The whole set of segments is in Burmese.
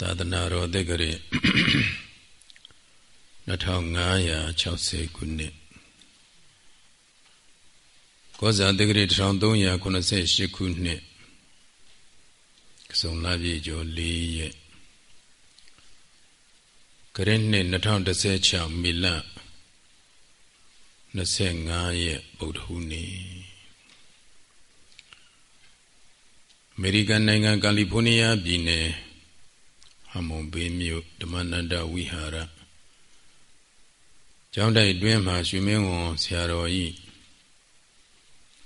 သာသနာတော်တက္ကရာ2560ခုနှစ်ကောဇာတက္ကရာ1388ခုနှစ်စုံလာပြည့်ကျော်4ရက်ကရင်နှစ်2016မီလ25ရက်ဗုဒ္ဓဟူးနေ့အမေရိကန်နိုင်ငံကယ်လီဖိုးနီးယားပြည်နယ် ဟမုံဘေးမြို့ဓမ္မနန္ဒဝိဟာရကျောင်းတိုက်တွင်မှာရွှေမင်းဝန်ဆရာတော်ဤ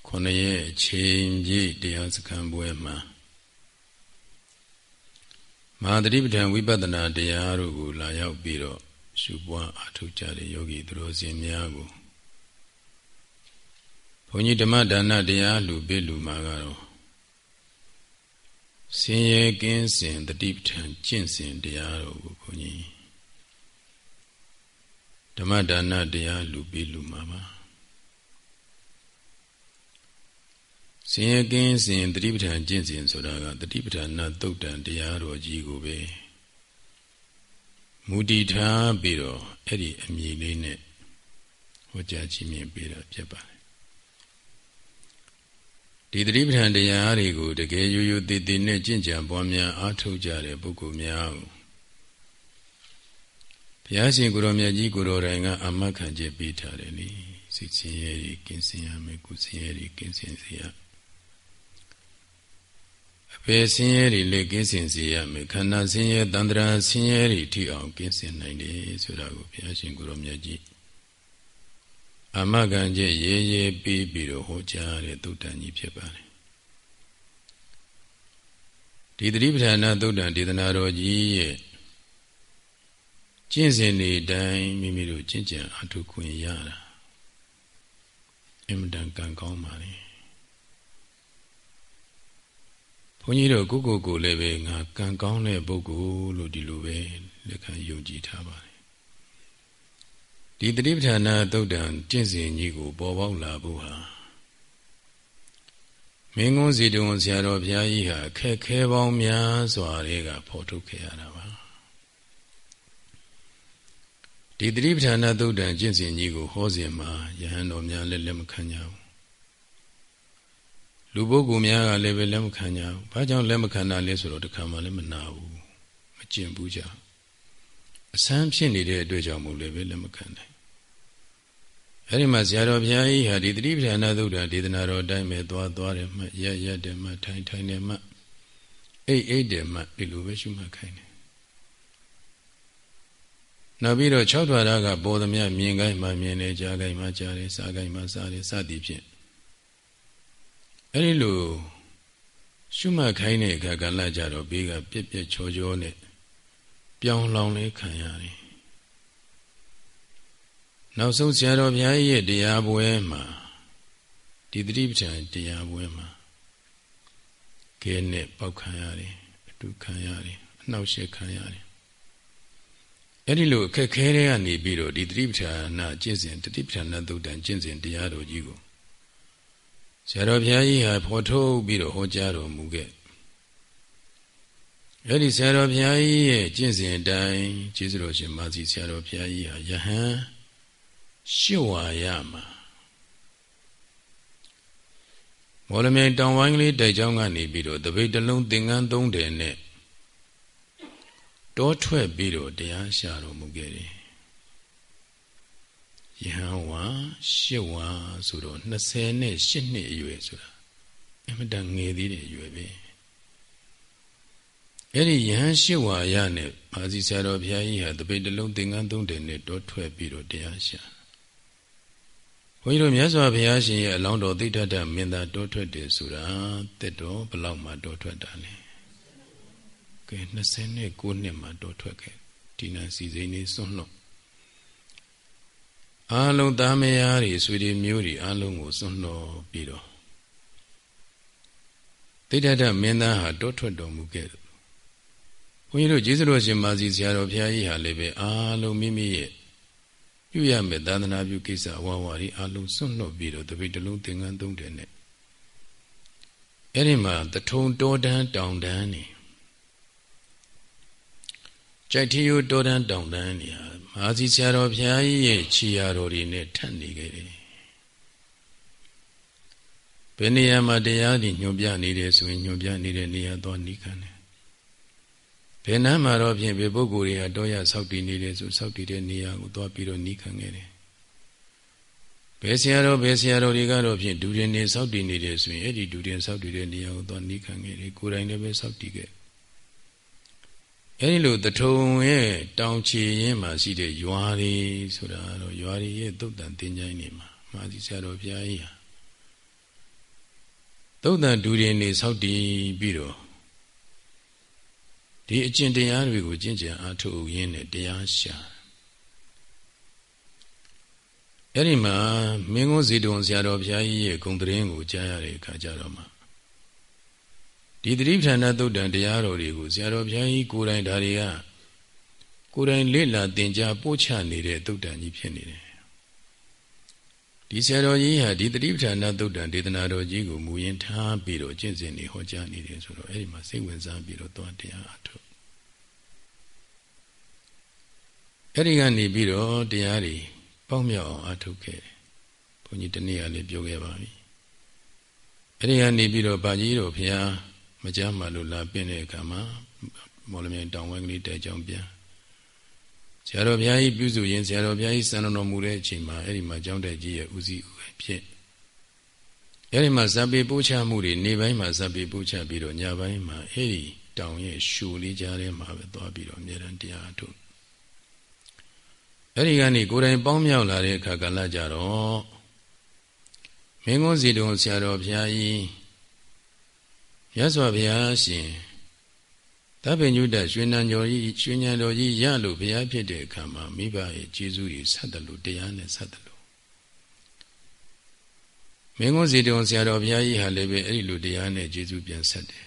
ခொနရဲ့အချိန်ပြည့်တရားစခန်းပွဲမှာမဟာတတိပဋ္ဌာန်ဝိပဿနာတရားတို့ကိုလာရောက်ပြီးတော့ရှုပွားအားထုတ်ကြတဲ့ယောဂီသူတော်စင်များကိုဘုန်းကြီးဓမ္မဒါနတရားလူပေးလူမှာကတော့ ဆင်းရဲကင်းစင်တတိပဋ္ဌာန်ကျင့်စဉ်တရားတော်ကိုဘုန်းကြီးဓမ္မဒါနတရားလူပြီးလူမှာပါဆင်းရဲကင်းစင်တတိပဋ္ဌာန်ကျင့်စဉ်ဆိုတာကတတိပဋ္ဌာန်သုတ်တန်တရားတော်ကြီးကိုပဲမူတည်ထားပြီးတော့အဲ့ဒီအမည်လေးနဲ့ဟောကြားခြင်းမြင်ပေးတာဖြစ်ပါတယ် ဒီသတိပဋ္ဌာန်တရားတွေကိုတကယ်ရိုးရိုးတည်တည်နဲ့ကျင့်ကြံပွားများအားထုတ်ကြတဲ့ပုဂ္ဂိုလ်များကိုဘုရားရှင်ကိုရောမြတ်ကြီးကိုရောတိုင်ကအမတ်ခံချက်ပေးထားတယ်လေစိတ်ဆင်းရဲတွေကင်းစင်ရမယ်ကိုယ်ဆင်းရဲတွေကင်းစင်စေရအပေဆင်းရဲတွေလည်းကင်းစင်စေရမယ်ခန္ဓာဆင်းရဲတန္တရာဆင်းရဲတွေထိအောင်ကင်းစင်နိုင်တယ်ဆိုတာကိုဘုရားရှင်ကိုရောမြတ်ကြီး အမကံကျရေရေပြီးပြီးတော့ဟောကြားတဲ့သုတ္တန်ကြီးဖြစ်ပါတယ်ဒီသတိပဋ္ဌာနာသုတ္တန်ဒေသနာတော်ကြီးရဲ့ကျင့်စဉ်တွေတိုင်းမိမိတို့ကျင့်ကြံအထုခွင့်ရတာအင်မတန်ကံကောင်းပါလေဘုန်းကြီးတို့ကိုကိုကိုလည်းပဲငါကံကောင်းတဲ့ပုဂ္ဂိုလ်လို့ဒီလိုပဲလက်ခံယုံကြည်ထားပါတယ် ဒီတတိပဋ္ဌာနာသုတ်တံကျင့်စဉ်ကြီးကိုပေါ်ပေါက်လာဖို့ဟာမင်းကုန်းစီတုံဆရာတော်ဘုရားကြီးဟာခက်ခဲပေါင်းများစွာတွေကဖော်ထုတ်ခဲ့ရတာပါဒီတတိပဋ္ဌာနာသုတ်တံကျင့်စဉ်ကြီးကိုဟောစဉ်မှာယဟန်တော်များလည်းလက်မခံကြဘူးလူပုဂ္ဂိုလ်များကလည်းပဲလက်မခံကြဘူးဘာကြောင့်လက်မခံတာလဲဆိုတော့တခါမှလည်းမနာဘူးမကျင့်ဘူးကြဘူး အဆန်းဖြစ်နေတဲ့အတွက်ကြောင့်မို့လည်းပဲလက်မခံနိုင်အဲဒီမှာဇာတော်ဘုရားကြီးဟာဒီတတိပဋ္ဌာနာသုဒ္ဓဒေသနာတော်အတိုင်းပဲသွားသွားတယ်မှရရတယ်မှထိုင်ထိုင်တယ်မှအိတ်အိတ်တယ်မှဒီလိုပဲရှုမှတ်ခိုင်းတယ်နောက်ပြီးတော့၆ထွာရကပေါ်သမျှမြင်ကိုင်းမှမြင်တယ်ကြားကိုင်းမှကြားတယ်စားကိုင်းမှစားတယ်စသည်ဖြင့်အဲဒီလိုရှုမှတ်ခိုင်းတဲ့အခါကလည်းကြတော့ဘေးကပြက်ပြက်ချောချောနဲ့ ပြောင်းလောင်လေးခံရတယ်နောက်ဆုံးဆရာတော်ဘုရားရဲ့တရားပွဲမှာဒီတိပဋ္ဌာန်တရားပွဲမှာကဲနဲ့ပေါက်ခံရတယ်အတူခံရတယ်အနှောက်ယှက်ခံရတယ်အဲ့ဒီလိုအခက်ခဲတွေကနေပြီးတော့ဒီတိပဋ္ဌာနာကျင့်စဉ်တိပဋ္ဌာနာသုတ်တန်ကျင့်စဉ်တရားတော်ကြီးကိုဆရာတော်ဘုရားကြီးဟာဖော်ထုတ်ပြီးတော့ဟောကြားတော်မူခဲ့ အဲ့ဒီဆရာတော်ဘုရားကြီးရဲ့ကျင့်စဉ်အတိုင်းကျေးဇူးတော်ရှင်မာစီဆရာတော်ဘုရားကြီးဟာယဟန်ရှစ်ဝါရမှာမော်လမြိုင်တောင်ဝိုင်းကလေးတိုက်ချောင်းကနေပြီးတော့တပိတ်တလုံးသင်္ကန်းသုံးတယ်နဲ့တောထွက်ပြီးတော့တရားရှာတော်မူခဲ့တယ်ယဟန်ဝါရှစ်ဝါဆိုတော့28နှစ်အရွယ်ဆိုတာအမတန်ငယ်သေးတဲ့အရွယ်ပဲ အဲ့ဒီယဟန်ရှစ်ဝါရနဲ့မာစီဆရာတော်ဘုရားကြီးဟာတပိတ်တလုံးသင်္ကန်းသုံးတယ်နဲ့တောထွက်ပြီးတော့တရားရှာဘုန်းကြီးတို့မြတ်စွာဘုရားရှင်ရဲ့အလောင်းတော်သိဋ္ဌတမင်းသားတောထွက်တယ်ဆိုတာတက်တော်ဘလောက်မှတောထွက်တာလဲကဲ29နှစ်မှတောထွက်ခဲ့ဒီနာစီစိန်နေစွန့်လို့အာလုံးသားမယားတွေဆွေတွေမျိုးတွေအလုံးကိုစွန့်လို့ပြီးတော့သိဋ္ဌတမင်းသားဟာတောထွက်တော်မူခဲ့တယ် ဘုန်းကြီးတို့ကျေးဇူးတော်ရှင်မာစီဆရာတော်ဘုရားကြီးဟာလည်းပဲအာလုံးမိမိရဲ့ပြုရမယ်သာသနာပြုကိစ္စဝါဝါရီအလုံးစွန့်လွတ်ပြီးတော့တပိတ်တလုံးသင်္ကန်းသုံးတယ်နဲ့အဲ့ဒီမှာတထုံတောတန်းတောင်တန်းနေကြိုက်ထီယိုတော်တန်းတောင်တန်းနေဟာမဟာစီဆရာတော်ဘုရားကြီးရဲ့ခြေရာတော်တွေနဲ့ထပ်နေခဲ့တယ်ဘယ်နေရာမှာတရားတွေညွှန်ပြနေတယ်ဆိုရင်ညွှန်ပြနေတဲ့နေရာသွားနိခံတယ် ဘယ်နှမ်းမှာတော့ဖြင့်ဘယ်ပုဂ္ဂိုလ်တွေကတော့ရဆောက်တည်နေတယ်ဆိုဆောက်တည်တဲ့နေရာကိုသွားပြီးတော့နိခံခဲ့တယ်ဘယ်ဆရာတော်ဘယ်ဆရာတော်တွေကတော့ဖြင့်ဒူရင်နေဆောက်တည်နေတယ်ဆိုရင်အဲ့ဒီဒူရင်ဆောက်တည်တဲ့နေရာကိုသွားနိခံခဲ့တယ်ကိုယ်တိုင်လည်းပဲဆောက်တည်ခဲ့အဲဒီလိုတထုံရဲ့တောင်ချီရင်းမှာရှိတဲ့ရွာတွေဆိုတာတော့ရွာတွေရဲ့သုတ်တန်တင်ကြိုင်းနေမှာမာသီဆရာတော်ဘုရားကြီးဟာသုတ်တန်ဒူရင်နေဆောက်တည်ပြီးတော့ ဒီအကျင့်တရားတွေကိုကျင့်ကြံအားထုတ်ရင်းနဲ့တရားရှာအဲ့ဒီမှာမင်းကုန်းစီတုံဆရာတော်ဘုရားကြီးရဲ့ဂုံတရင်ကိုကြားရတဲ့အခါကျတော့မှဒီသတိပဋ္ဌာန်သုတ်တန်တရားတော်တွေကိုဆရာတော်ဘုရားကြီးကိုယ်တိုင်ဒါတွေကကိုယ်တိုင်လေ့လာသင်ကြားပို့ချနေတဲ့သုတ်တန်ကြီးဖြစ်နေတယ် ဒီဆရာတော်ကြီးဟာဒီတတိပဋ္ဌာန်သုတ်တံဒေသနာတော်ကြီးကိုမူရင်းထားပြီးတော့ကျင့်စဉ်နေဟောကြားနေတယ်ဆိုတော့အဲ့ဒီမှာစိတ်ဝင်စားပြီးတော့သွားတရားအထုတ်အဲ့ဒီကနေပြီးတော့တရားတွေပေါက်မြောက်အောင်အထုတ်ခဲ့တယ်ဘုန်းကြီးတနေ့ကလည်းပြောခဲ့ပါပြီအဲ့ဒီကနေပြီးတော့ဗာကြီးတော်ဘုရားမကြားမှလို့လာပြင်းတဲ့အခါမှာမော်လမြိုင်တောင်ဝဲကလေးတဲကြောင်ပြန် ဆရာတော်ဘုရားကြီးပြုစုရင်ဆရာတော်ဘုရားကြီးစံတော်မူတဲ့အချိန်မှာအဲ့ဒီမှာကျောင်းတက်ကြီးရဲ့ဦးစီးဦးဖြစ်အဲ့ဒီမှာဇပ်ပေပို့ချမှုတွေနေပိုင်းမှာဇပ်ပေပို့ချပြီးတော့ညပိုင်းမှာအဲ့ဒီတောင်ရဲ့ရှူလေးကြားထဲမှာပဲသွားပြီးတော့အမြဲတမ်းတရားထုတ်အဲ့ဒီကနေကိုယ်တိုင်ပေါင်းမြောက်လာတဲ့အခါကလည်းကြတော့မင်းကုန်းစီတုံဆရာတော်ဘုရားကြီးမြတ်စွာဘုရားရှင် သဗ္ဗညုတရွှေနံကျော်ကြီးရွှေဉဏ်တော်ကြီးရလို့ဘုရားဖြစ်တဲ့အခါမှာမိဘရဲ့ကျေးဇူးကြီးဆက်တယ်လို့တရားနဲ့ဆက်တယ်လို့မင်းကုန်းစီတုံဆရာတော်ဘုရားကြီးဟာလည်းပဲအဲ့ဒီလိုတရားနဲ့ကျေးဇူးပြန်ဆက်တယ်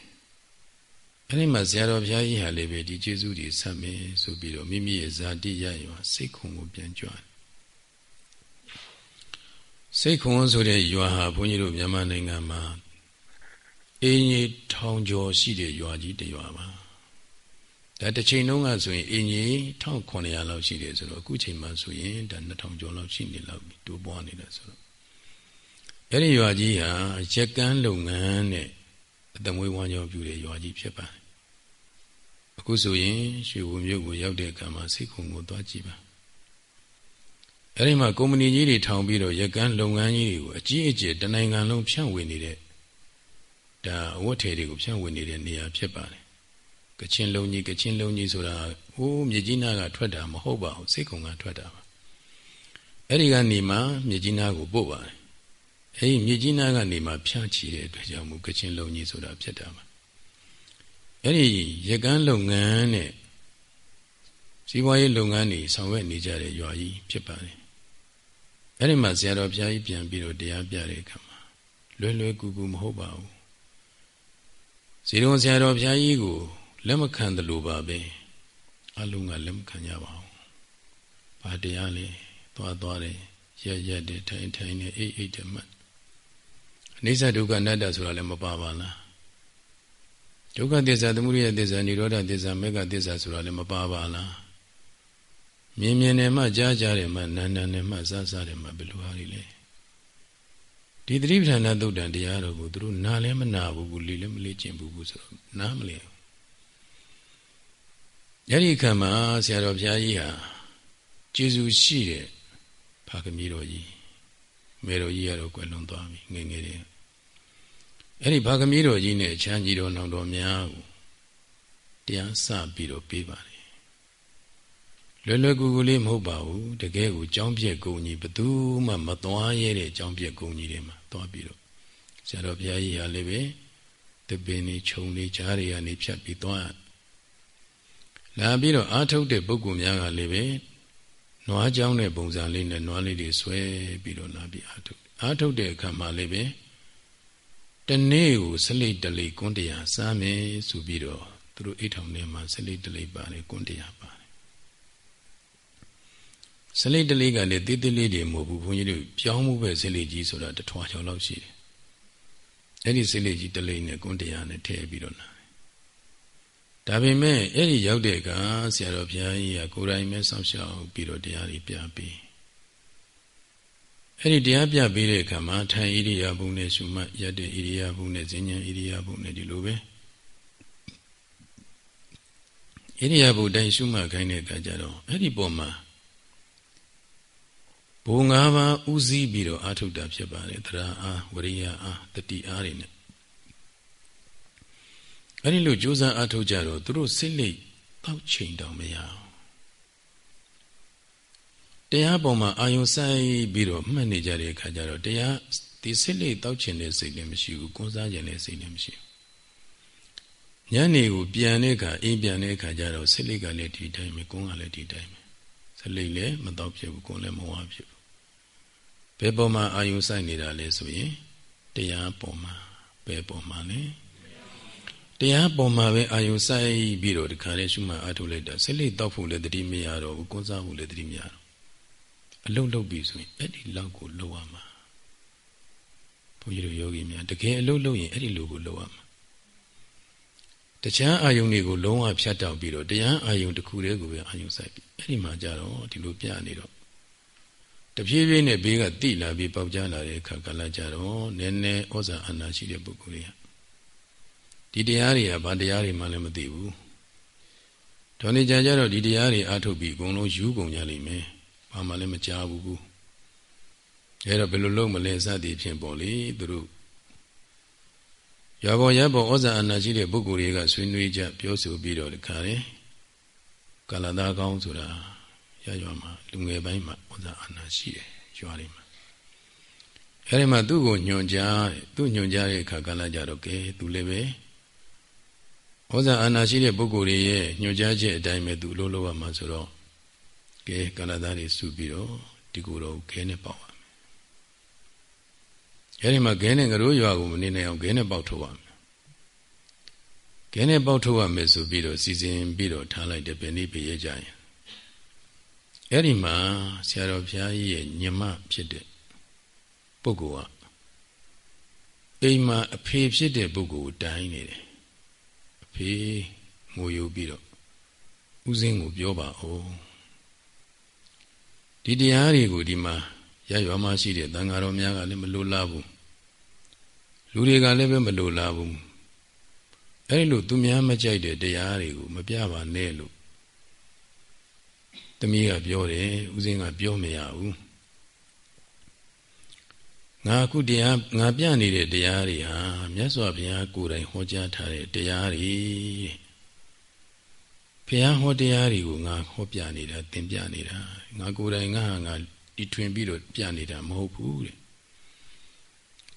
အဲ့ဒီမှာဆရာတော်ဘုရားကြီးဟာလည်းပဲဒီကျေးဇူးတွေဆက်မယ်ဆိုပြီးတော့မိမိရဲ့ဇာတိရရွာစိတ်ခုံကိုပြန်ကြွတယ်စိတ်ခုံဆိုတဲ့ရွာဟာဘုန်းကြီးတို့မြန်မာနိုင်ငံမှာအင်းကြီးထောင်ကျော်ရှိတဲ့ရွာကြီးတစ်ရွာပါ ဒါတစ်ချိန်လုံးကဆိုရင်အင်ကြီး1900လောက်ရှိတယ်ဆိုတော့အခုချိန်မှဆိုရင်ဒါ2000ကျော်လောက်ရှိနေလောက်ပြီတိုးပွားနေတာဆိုတော့အဲ့ဒီရွာကြီးဟာရက်ကန်းလုပ်ငန်းနဲ့အသမွေးဝမ်းကြောင်းပြုတဲ့ရွာကြီးဖြစ်ပါတယ်အခုဆိုရင်ရွှေဘုံမြို့ကိုရောက်တဲ့အခါမှာစိတ်ခုံကိုသွားကြည့်ပါအဲ့ဒီမှာကုမ္ပဏီကြီးတွေထောင်ပြီးတော့ရက်ကန်းလုပ်ငန်းကြီးတွေကိုအကြီးအကျယ်တနိုင်ငံလုံးဖြန့်ဝေနေတဲ့ဒါအဝတ်ထည်တွေကိုဖြန့်ဝေနေတဲ့နေရာဖြစ်ပါတယ် ကချင်းလုံးကြီးကချင်းလုံးကြီးဆိုတာဟိုးမြကြီးနားကထွက်တာမဟုတ်ပါဘူးစိတ်ကုံကထွက်တာပါအဲ့ဒီကနေမှမြကြီးနားကိုပို့ပါတယ်အဲ့ဒီမြကြီးနားကနေမှဖြန့်ချီတဲ့အတွက်ကြောင့်မို့ကချင်းလုံးကြီးဆိုတာဖြစ်တာပါအဲ့ဒီရကန်းလုပ်ငန်းနဲ့စီးပွားရေးလုပ်ငန်းတွေဆောင်ရွက်နေကြတဲ့ရွာကြီးဖြစ်ပါတယ်အဲ့ဒီမှာဆရာတော်ဘုရားကြီးပြန်ပြီးတော့တရားပြတဲ့အခါမှာလွယ်လွယ်ကူကူမဟုတ်ပါဘူးဇေရုံဆရာတော်ဘုရားကြီးကို လက်မခံတယ်လို့ပါပဲအလုံးကလက်မခံကြပါဘူး။ဘာတရားလဲသွားသွားတယ်ရက်ရက်တယ်ထိုင်ထိုင်တယ်အိတ်အိတ်တယ်မှတ်အနိစ္စဒုက္ခအနတ္တဆိုတာလည်းမပါပါလားဒုက္ခသစ္စာသမုဒယသစ္စာនិရောဓသစ္စာမေဃသစ္စာဆိုတာလည်းမပါပါလားမြင်မြင်နဲ့မှကြားကြားတယ်မှနာနာနဲ့မှစားစားတယ်မှဘယ်လိုဟာတွေလဲဒီသတိပဋ္ဌာန်သုတ်တန်တရားတော်ကိုသူတို့နားလည်းမနာဘူးဘူးလေလည်းမလေ့ကျင့်ဘူးဆိုတော့နားမလဲ အဲ့ဒီခါမှာဆရာတော်ဘုရားကြီးဟာကျေးဇူးရှိတဲ့ဖာကမီတော်ကြီးမေတော်ကြီးကတော့ကွယ်လွန်သွားပြီငယ်ငယ်လေးအဲ့ဒီဖာကမီတော်ကြီးနဲ့ချမ်းကြီးတော်နောင်တော်များကိုတရားစပြီးတော့ပေးပါတယ်လွယ်လွယ်ကူကူလေးမဟုတ်ပါဘူးတကယ်ကိုကြောင်းပြက်ကုန်ကြီးဘသူမှမသွားရတဲ့ကြောင်းပြက်ကုန်ကြီးတွေမှာသွားပြီးတော့ဆရာတော်ဘုရားကြီးဟာလည်းပဲတပင်နေခြုံနေကြားတွေကနေဖြတ်ပြီးသွား လာပြီးတော့အာထုတ်တဲ့ပုဂ္ဂိုလ်များကလည်းပဲနွားကြောင်းတဲ့ပုံစံလေးနဲ့နွားလေးတွေဆွဲပြီးတော့လာပြီးအာထုတ်အာထုတ်တဲ့အခါမှာလည်းပဲတနေ့ကိုစလိတ်တလိကွန်းတရားစားမယ်ဆိုပြီးတော့သူတို့အိတ်ထောင်ထဲမှာစလိတ်တလိပါတယ်ကွန်းတရားပါတယ်စလိတ်တလိကလည်းတိတိလေးတွေမဟုတ်ဘူးဘုန်းကြီးတို့ပြောင်းမှုပဲစလိတ်ကြီးဆိုတာတထွားချောင်လောက်ရှိတယ်အဲ့ဒီစလိတ်ကြီးတလိနဲ့ကွန်းတရားနဲ့ထည့်ပြီးတော့လာ ဒါဒါပေမဲ့အဲ့ဒီရောက်တဲ့အခါဆရာတော်ဘုရားကြီးကကိုယ်တိုင်ပဲစောင့်ရှောက်ပြီးတော့တရားတွေပြပေးအဲ့ဒီတရားပြပေးတဲ့အခါမှာထိုင်ဣရိယာပုနဲ့ရှုမှတ်ရတဲ့ဣရိယာပုနဲ့ဇဉ္ဉံဣရိယာပုနဲ့ဒီလိုပဲဣရိယာပုတိုင်းရှုမှတ်ခိုင်းတဲ့အခါကျတော့အဲ့ဒီပုံမှာဘုံ၅ပါးဥစည်းပြီးတော့အာထုတ်တာဖြစ်ပါတယ်တရားအားဝရိယအားတတိအားတွေနဲ့ အဲ့ဒီလိုကြိုးစားအာထုတ်ကြတော့သူတို့စိတ်လိတ်တောက်ချိန်တောင်မရအောင်တရားပေါ်မှာအာယုံဆိုင်ပြီးတော့မှတ်နေကြတဲ့အခါကျတော့တရားဒီစိတ်လိတ်တောက်ချင်တဲ့စိတ်လည်းမရှိဘူးကိုးစားချင်တဲ့စိတ်လည်းမရှိဘူးညနေကိုပြန်တဲ့အခါအိမ်ပြန်တဲ့အခါကျတော့စိတ်လိတ်ကလည်းဒီတိုင်းပဲကိုယ်ကလည်းဒီတိုင်းပဲစိတ်လိတ်လည်းမတောက်ဖြစ်ဘူးကိုယ်လည်းမဝဖြစ်ဘူးဘယ်ပေါ်မှာအာယုံဆိုင်နေတာလဲဆိုရင်တရားပေါ်မှာဘယ်ပေါ်မှာလဲ တရားပေါ်မှာပဲအာယုံဆိုင်ပြီးတော့ဒီခါလေးရှုမှတ်အားထုတ်လိုက်တာစိတ်လိတ်တောက်ဖို့လည်းတတိမရတော့ဘူးကိုးစားဖို့လည်းတတိမရတော့အလုံးလုံးပြီဆိုရင်အဲ့ဒီလောက်ကိုလှုပ်ရမှာဘုန်းကြီးတို့ယောဂီများတကယ်အလုံးလုံးရင်အဲ့ဒီလိုကိုလှုပ်ရမှာတရားအာယုံတွေကိုလုံးဝဖြတ်တောက်ပြီးတော့တရားအာယုံတစ်ခုတည်းကိုပဲအာယုံစိုက်ပြီးအဲ့ဒီမှာကြတော့ဒီလိုပြနေတော့တဖြည်းဖြည်းနဲ့ဘေးကတိလာပြီးပေါက်ကြလာတဲ့အခါကလည်းကြတော့နည်းနည်းဩဇာအာဏာရှိတဲ့ပုဂ္ဂိုလ်တွေက ဒီတရားတွေကဘာတရားတွေမှလည်းမသိဘူးဒေါ်နေကြကြတော့ဒီတရားတွေအားထုတ်ပြီးအကုန်လုံးယူကုန်ကြလိမ့်မယ်ဘာမှလည်းမကြားဘူးအဲတော့ဘယ်လိုလုပ်မလဲစသည်ဖြင့်ပေါ့လေသူတို့ရဘောရဘောဩဇာအနာရှိတဲ့ပုဂ္ဂိုလ်တွေကဆွေးနွေးကြပြောဆိုပြီးတော့ဒီခါလေကာလသားကောင်းဆိုတာရရွာမှာလူငယ်ပိုင်းမှာဩဇာအနာရှိတယ်ရွာလေးမှာအဲဒီမှာသူ့ကိုညွန်ကြားသူ့ညွန်ကြားတဲ့အခါကလည်းကြတော့ကဲသူလည်းပဲ ဩဇာအနာရှိတဲ့ပုဂ္ဂိုလ်တွေရဲ့ညွန်ကြားချက်အတိုင်းပဲသူအလုပ်လုပ်ရမှာဆိုတော့ကဲကန္နသားတွေစုပြီးတော့ဒီကိုယ်တော်ခဲနဲ့ပေါက်ရမယ်အဲဒီမှာခဲနဲ့ငရိုးရွာကိုမနေနိုင်အောင်ခဲနဲ့ပေါက်ထုတ်ရမယ်ခဲနဲ့ပေါက်ထုတ်ရမယ်ဆိုပြီးတော့စီစဉ်ပြီးတော့ထားလိုက်တယ်ဘယ်နည်းပြရကြရင်အဲ့ဒီမှာဆရာတော်ဘုရားကြီးရဲ့ညမဖြစ်တဲ့ပုဂ္ဂိုလ်ကအိမ်မှာအဖေဖြစ်တဲ့ပုဂ္ဂိုလ်တိုင်းနေတယ်အ ဖေငိုယူပြီးတော့ဥစဉ်ကိုပြောပါဦးဒီတရားတွေကိုဒီမှာရရွာမှာရှိတဲ့သံဃာတော်များကလည်းမလိုလားဘူးလူတွေကလည်းပဲမလိုလားဘူးအဲဒီလိုသူများမကြိုက်တဲ့တရားတွေကိုမပြပါနဲ့လို့တမီးကပြောတယ်ဦးစင်းကပြောမရဘူး ငါအခုတရားငါပြနေတဲ့တရားတွေဟာမြတ်စွာဘုရားကိုယ်တိုင်ဟောကြားထားတဲ့တရားတွေဘုရားဟောတရားတွေကိုငါဟောပြနေတာသင်ပြနေတာငါကိုယ်တိုင်ငါဟာငါဒီထွင်ပြီးတော့ပြနေတာမဟုတ်ဘူးတဲ့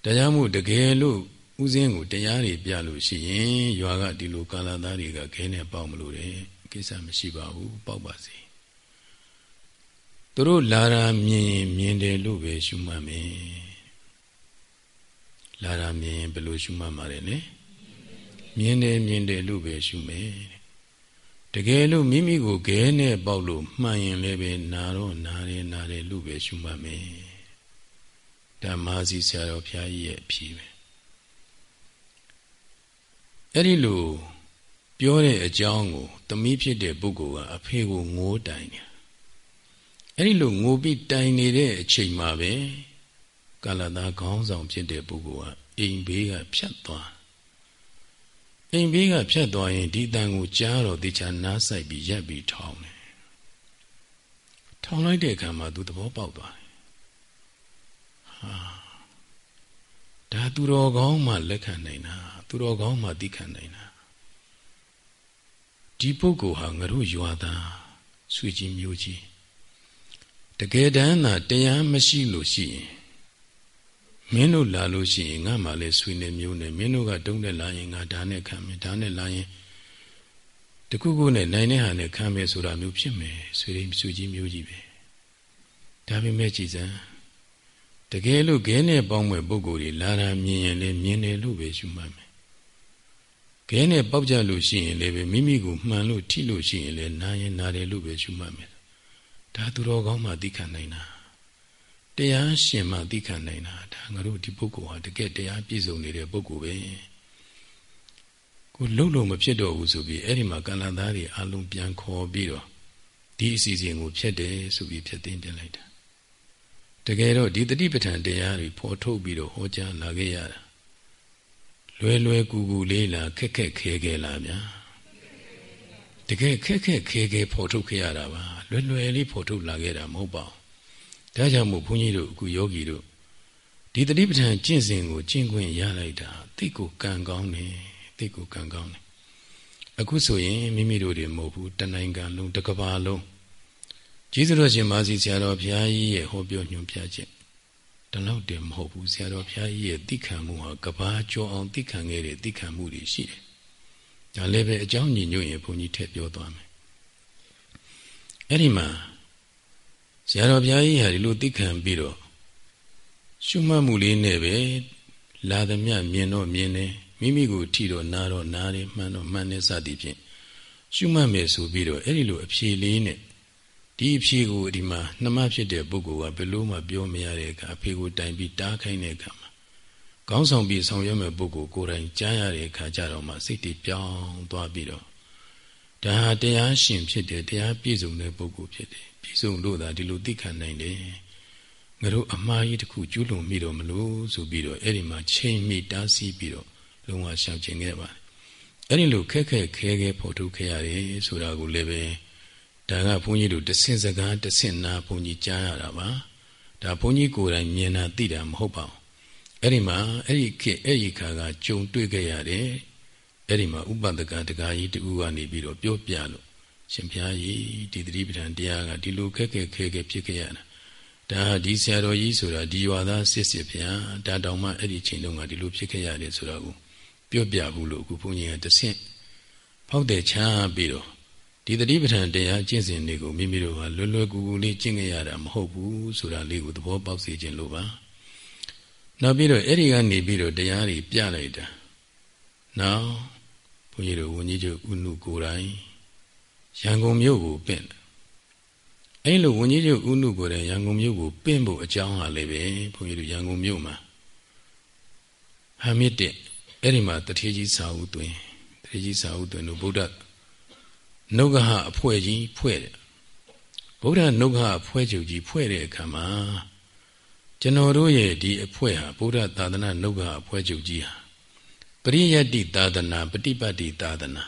တရားမှုတကယ်လို့ဥစဉ်ကိုတရားတွေပြလို့ရှိရင်ရွာကဒီလိုကာလသားတွေကခဲနဲ့ပေါက်မလို့တဲ့ကိစ္စမရှိပါဘူးပေါက်ပါစေသူတို့လာတာမြင်ရင်မြင်တယ်လို့ပဲရှုမှတ်မယ် လာတာမြင်ရင်ဘယ်လိုရှုမှတ်မှာလဲမြင်တယ်မြင်တယ်လို့ပဲရှုမယ်တကယ်လို့မိမိကိုခဲနဲ့ပေါက်လို့မှန်ရင်လည်းပဲနာတော့နာတယ်နာတယ်လို့ပဲရှုမှတ်မယ်ဓမ္မစီဆရာတော်ဘုရားကြီးရဲ့အဖြေပဲအဲ့ဒီလိုပြောတဲ့အကြောင်းကိုသမီးဖြစ်တဲ့ပုဂ္ဂိုလ်ကအဖေကိုငိုးတိုင်တယ်အဲ့ဒီလိုငိုပြီးတိုင်နေတဲ့အချိန်မှာပဲ ကာလသားခေါင်းဆောင်ဖြစ်တဲ့ပုဂ္ဂိုလ်ကအိမ်ဘေးကဖြတ်သွားအိမ်ဘေးကဖြတ်သွားရင်ဒီတန်ကိုကြားတော့တေချာနားဆိုင်ပြီးရက်ပြီးထောင်းတယ်ထောင်းလိုက်တဲ့အခါမှာသူသဘောပေါက်သွားတယ်ဟာဒါသူတော်ကောင်းမှလက်ခံနိုင်တာသူတော်ကောင်းမှသိခံနိုင်တာဒီပုဂ္ဂိုလ်ဟာငါတို့ယွာသားဆွေကြီးမျိုးကြီးတကယ်တမ်းသာတရားမရှိလို့ရှိရင် မင်းတို့လာလို့ရှိရင်ငါမှလည်းဆွေနေမျိုးနဲ့မင်းတို့ကတုံးနဲ့လာရင်ငါဒါနဲ့ခံမယ်ဒါနဲ့လာရင်တခုခုနဲ့နိုင်တဲ့ဟာနဲ့ခံမယ်ဆိုတာမျိုးဖြစ်မယ်ဆွေရင်းဆွေကြီးမျိုးကြီးပဲဒါပေမဲ့ကြည်စမ်းတကယ်လို့ခဲနဲ့ပေါင်းမဲ့ပုံကိုယ်ကြီးလာတာမြင်ရင်လည်းမြင်တယ်လို့ပဲရှုမှတ်မယ်ခဲနဲ့ပေါက်ကြလို့ရှိရင်လည်းမိမိကိုမှန်လို့ထိလို့ရှိရင်လည်းနာရင်နာတယ်လို့ပဲရှုမှတ်မယ်ဒါသူတော်ကောင်းမှသိခံနိုင်တာ တရားရှင်မှသိခံနိုင်တာဒါငါတို့ဒီပုဂ္ဂိုလ်ဟာတကယ်တရားပြည့်စုံနေတဲ့ပုဂ္ဂိုလ်ပဲကိုလှုပ်လို့မဖြစ်တော့ဘူးဆိုပြီးအဲ့ဒီမှာကန္နာသားတွေအလုံးပြန်ခေါ်ပြီးတော့ဒီအစီအစဉ်ကိုဖျက်တယ်ဆိုပြီးဖျက်သိမ်းတင်လိုက်တာတကယ်တော့ဒီတတိပဋ္ဌာန်တရားတွေဖော်ထုတ်ပြီးတော့ဟောကြားလာခဲ့ရတာလွယ်လွယ်ကူကူလေးလားခက်ခက်ခဲခဲလားဗျာတကယ်ခက်ခက်ခဲခဲဖော်ထုတ်ခဲ့ရတာပါလွယ်လွယ်လေးဖော်ထုတ်လာခဲ့တာမဟုတ်ပါဘူး ဒါကြောင့်မို့ဘုန်းကြီးတို့အခုယောဂီတို့ဒီတတိပဋ္ဌာန်ကျင့်စဉ်ကိုကျင့်ခွင့်ရလိုက်တာသိကိုကံကောင်းတယ်သိကိုကံကောင်းတယ်အခုဆိုရင်မိမိတို့တွေမဟုတ်ဘူးတနိုင်ငံလုံးတစ်ကမ္ဘာလုံးကြီးစွာရှင်မာစီဆရာတော်ဘုရားကြီးရဲ့ဟောပြောညွှန်ပြချက်တလောက်တည်းမဟုတ်ဘူးဆရာတော်ဘုရားကြီးရဲ့သိခံမှုဟာကဘာကြောအောင်သိခံခဲ့တဲ့သိခံမှုတွေရှိတယ်။ဒါလည်းပဲအကြောင်းညင်ညွတ်ရင်ဘုန်းကြီးထည့်ပြောသွားမယ်။အဲ့ဒီမှာဆ ရာတော်ဘုရားကြီးဟာဒီလိုသိခံပြီးတော့ရှုမှတ်မှုလေးနဲ့ပဲလာသမျှမြင်တော့မြင်တယ်မိမိကိုထီတော့နားတော့နားတယ်မှန်တော့မှန်တယ်စသည်ဖြင့်ရှုမှတ်မယ်ဆိုပြီးတော့အဲ့ဒီလိုအဖြေလေးနဲ့ဒီအဖြေကိုဒီမှာနှမဖြစ်တဲ့ပုဂ္ဂိုလ်ကဘယ်လို့မှပြောမရတဲ့အခါအဖေကိုတိုင်ပြီးတားခိုင်းတဲ့အခါမှာကောင်းဆောင်ပြီးဆောင်ရွက်မဲ့ပုဂ္ဂိုလ်ကိုယ်တိုင်ကြားရတဲ့အခါကျတော့မှစိတ်တွေပြောင်းသွားပြီးတော့ဒါဟာတရားရှင်ဖြစ်တယ်တရားပြည့်စုံတဲ့ပုဂ္ဂိုလ်ဖြစ်တယ် ပြည့်စုံလို့သာဒီလိုသိခံနိုင်တယ်ငါတို့အမှားကြီးတစ်ခုကျူးလွန်မိတော့မလို့ဆိုပြီးတော့အဲ့ဒီမှာချိန်မိတားဆီးပြီးတော့လုံးဝရှောင်ကျင်ခဲ့ပါတယ်အဲ့ဒီလိုခက်ခက်ခဲခဲဖော်ထုတ်ခဲ့ရတယ်ဆိုတာကိုလည်းပဲဒါကဘုန်းကြီးတို့တဆင့်စကားတဆင့်နာဘုန်းကြီးကြားရတာပါဒါဘုန်းကြီးကိုယ်တိုင်မြင်တာသိတာမဟုတ်ပါဘူးအဲ့ဒီမှာအဲ့ဒီခေအဲ့ဒီခါကကြုံတွေ့ခဲ့ရတယ်အဲ့ဒီမှာဥပဒကတကာကြီးတူကနေပြီးတော့ပြောပြလို့ ရှင်ဘုရားကြီးဒီသတိပဋ္ဌာန်တရားကဒီလိုခက်ခဲခဲခဲဖြစ်ခဲ့ရတာဒါဒီဆရာတော်ကြီးဆိုတာဒီရွာသားစစ်စစ်ဘုရားဒါတောင်မှအဲ့ဒီချိန်တုန်းကဒီလိုဖြစ်ခဲ့ရတယ်ဆိုတော့ပြောပြဘူးလို့အခုဘုန်းကြီးကတဆင့်ဖောက်တဲ့ချမ်းပြီးတော့ဒီတတိပဋ္ဌာန်တရားကျင့်စဉ်တွေကိုမိမိတို့ကလွယ်လွယ်ကူကူလေးကျင့်ကြရတာမဟုတ်ဘူးဆိုတာလေးကိုသဘောပေါက်စေခြင်းလို့ပါနောက်ပြီးတော့အဲ့ဒီကနေပြီးတော့တရားတွေပြလိုက်တာနောက်ဘုန်းကြီးတို့ဝန်ကြီးချုပ်ဥနုကိုယ်တိုင် ရန်ကုန်မြို့ကိုပင့်အဲ့လိုဝန်ကြီးချုပ်ဥနုကိုယ်တိုင်ရန်ကုန်မြို့ကိုပင့်ဖို့အကြောင်းဟာလည်းပဲဘုန်းကြီးတို့ရန်ကုန်မြို့မှာဟာမြစ်တဲ့အဲ့ဒီမှာတထေကြီးစာဦးတွင်တထေကြီးစာဦးတွင်တို့ဗုဒ္ဓနှုတ်ကဟအဖွဲ့ကြီးဖွဲ့တယ်ဗုဒ္ဓနှုတ်ကဟအဖွဲ့ချုပ်ကြီးဖွဲ့တဲ့အခါမှာကျွန်တော်တို့ရဲ့ဒီအဖွဲ့ဟာဗုဒ္ဓသာသနာနှုတ်ကဟအဖွဲ့ချုပ်ကြီးဟာပရိယတ္တိသာသနာပฏิပတ်တိသာသနာ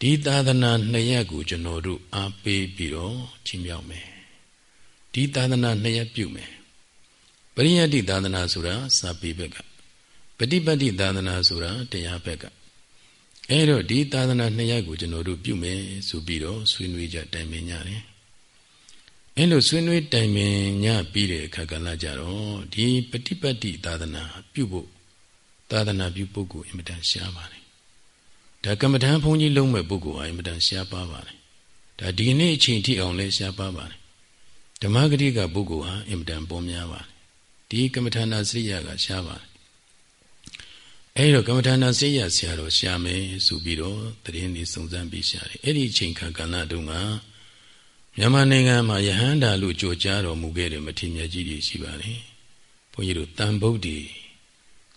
ဒီသာသနာနှစ်ရပ်ကိုကျွန်တော်တို့အားပေးပြီးတော့ချင်းမြောက်မယ်ဒီသာသနာနှစ်ရပ်ပြုမယ်ပရိယတ္တိသာသနာဆိုတာစာပေဘက်ကပฏิပတ်တိသာသနာဆိုတာတရားဘက်ကအဲ့တော့ဒီသာသနာနှစ်ရပ်ကိုကျွန်တော်တို့ပြုမယ်ဆိုပြီးတော့ဆွေးနွေးကြတိုင်ပင်ကြတယ်အဲ့လိုဆွေးနွေးတိုင်ပင်ညပြီးတဲ့အခါကလည်းကြတော့ဒီပฏิပတ်တိသာသနာပြုဖို့သာသနာပြုပုဂ္ဂိုလ်အင်မတန်ရှားပါတယ် ဒါကမ္မထံဘုန်းကြီးလုံးမဲ့ပုဂ္ဂိုလ်ဟာအင်မတန်ရှားပါပါတယ်ဒါဒီနေ့အချိန်ထိအောင်လဲရှားပါပါတယ်ဓမ္မဂတိကပုဂ္ဂိုလ်ဟာအင်မတန်ပေါ်များပါတယ်ဒီကမ္မထာနာစရိယကရှားပါတယ်အဲဒီတော့ကမ္မထာနာစိတ်ရဆရာတော်ရှာမယ်ဆိုပြီးတော့တရင်နေစုံစမ်းပြီးရှာတယ်အဲ့ဒီအချိန်ခါကဏ္ဍတုန်းကမြန်မာနိုင်ငံမှာယဟန္တာလို့ကြိုကြားတော်မူခဲ့တဲ့မထေရကြီးတွေရှိပါလေဘုန်းကြီးတို့တန်ဗုဒ္ဓ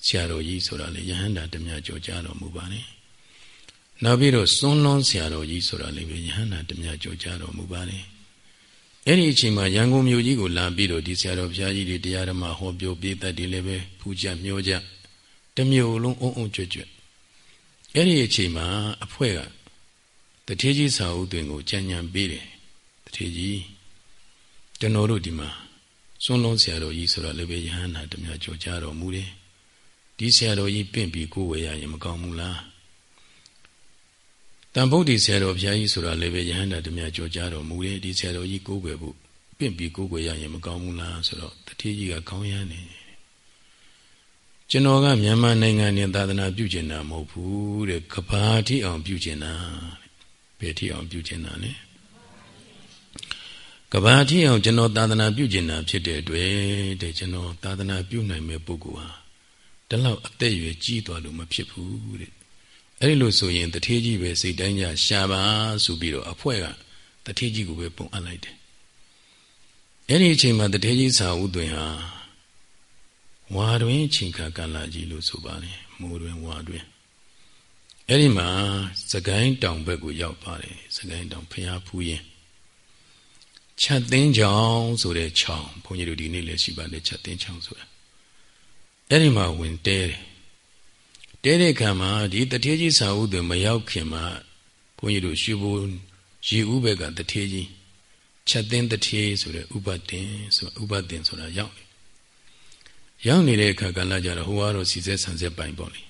ဆရာတော်ကြီးဆိုတာလေယဟန္တာတမြကြိုကြားတော်မူပါလေ နောက်ပြီးတော့စွန်းလွန်ဆရာတော်ကြီးဆိုတာလေယဟန္တာတမြကြိုကြားတော်မူပါလေအဲ့ဒီအချိန်မှာရန်ကုန်မြို့ကြီးကိုလာပြီးတော့ဒီဆရာတော်ဘုရားကြီးတွေတရားဓမ္မဟောပြောပေးတတ်တယ်လည်းပဲဖူးကြမျောကြတမျိုးလုံးအုံအုံကြွကြွအဲ့ဒီအချိန်မှာအဖွဲ့ကတထေးကြီးစာအုပ်တွင်ကိုကြံညံပေးတယ်တထေးကြီးကျွန်တော်တို့ဒီမှာစွန်းလုံးဆရာတော်ကြီးဆိုတာလည်းပဲယဟန္တာတများကြောကြတော်မူတယ်ဒီဆရာတော်ကြီးပင့်ပြီးကိုယ်ဝယ်ရရင်မကောင်းဘူးလား တန်ဗုဒ္ဓဆရာတော်ဘုရားကြီးဆိုတာလည်းပဲယဟန္တာတများကြောကြတော်မူတယ်ဒီဆရာတော်ကြီးကိုယ်ွယ်ဖို့ပင့်ပြီးကိုယ်ွယ်ရရင်မကောင်းဘူးလားဆိုတော့တထေးကြီးကခေါင်းရမ်းနေတယ်ကျွန်တော်ကမြန်မာနိုင်ငံနဲ့သာသနာပြုကျင်တာမဟုတ်ဘူးတဲ့ကဘာတိအောင်ပြုကျင်တာဘယ်တိအောင်ပြုကျင်တာလဲကဘာတိအောင်ကျွန်တော်သာသနာပြုကျင်တာဖြစ်တဲ့အတွက်တဲ့ကျွန်တော်သာသနာပြုနိုင်မဲ့ပုဂ္ဂိုလ်ဟာဒီလောက်အသက်အရွယ်ကြီးသွားလို့မဖြစ်ဘူးတဲ့ အဲ့ဒီလိုဆိုရင်တထေးကြီးပဲစိတ်တိုင်းကြရှာပါဆိုပြီးတော့အဖွဲ့ကတထေးကြီးကိုပဲပုံအပ်လိုက်တယ်အဲ့ဒီအချိန်မှာတထေးကြီးစာဥသွင်ဟာဝါတွင်ချိန်ခါကလကြီးလို့ဆိုပါတယ်မိုးတွင်ဝါတွင်အဲ့ဒီမှာစကိုင်းတောင်ဘက်ကိုရောက်ပါတယ်စကိုင်းတောင်ဖျားဖူးရင်ချက်သိန်းချောင်းဆိုတဲ့ချောင်းဘုန်းကြီးတို့ဒီနေ့လည်းရှိပါတယ်ချက်သိန်းချောင်းဆိုတာအဲ့ဒီမှာဝင်တဲတယ် တဲတဲ့ခံမှာဒီတထေးကြီးစာဥတွေမရောက်ခင်မှာဘုန်းကြီးတို့ရွှေဘိုရေဥဘက်ကတထေးကြီးချက်သိန်းတထေးဆိုတဲ့ဥပတင်ဆိုဥပတင်ဆိုတာရောက်နေရောက်နေတဲ့အခါကလည်းကြတော့ဟိုကတော့စီစဲဆန်ဆက်ပိုင်ပေါ့လေ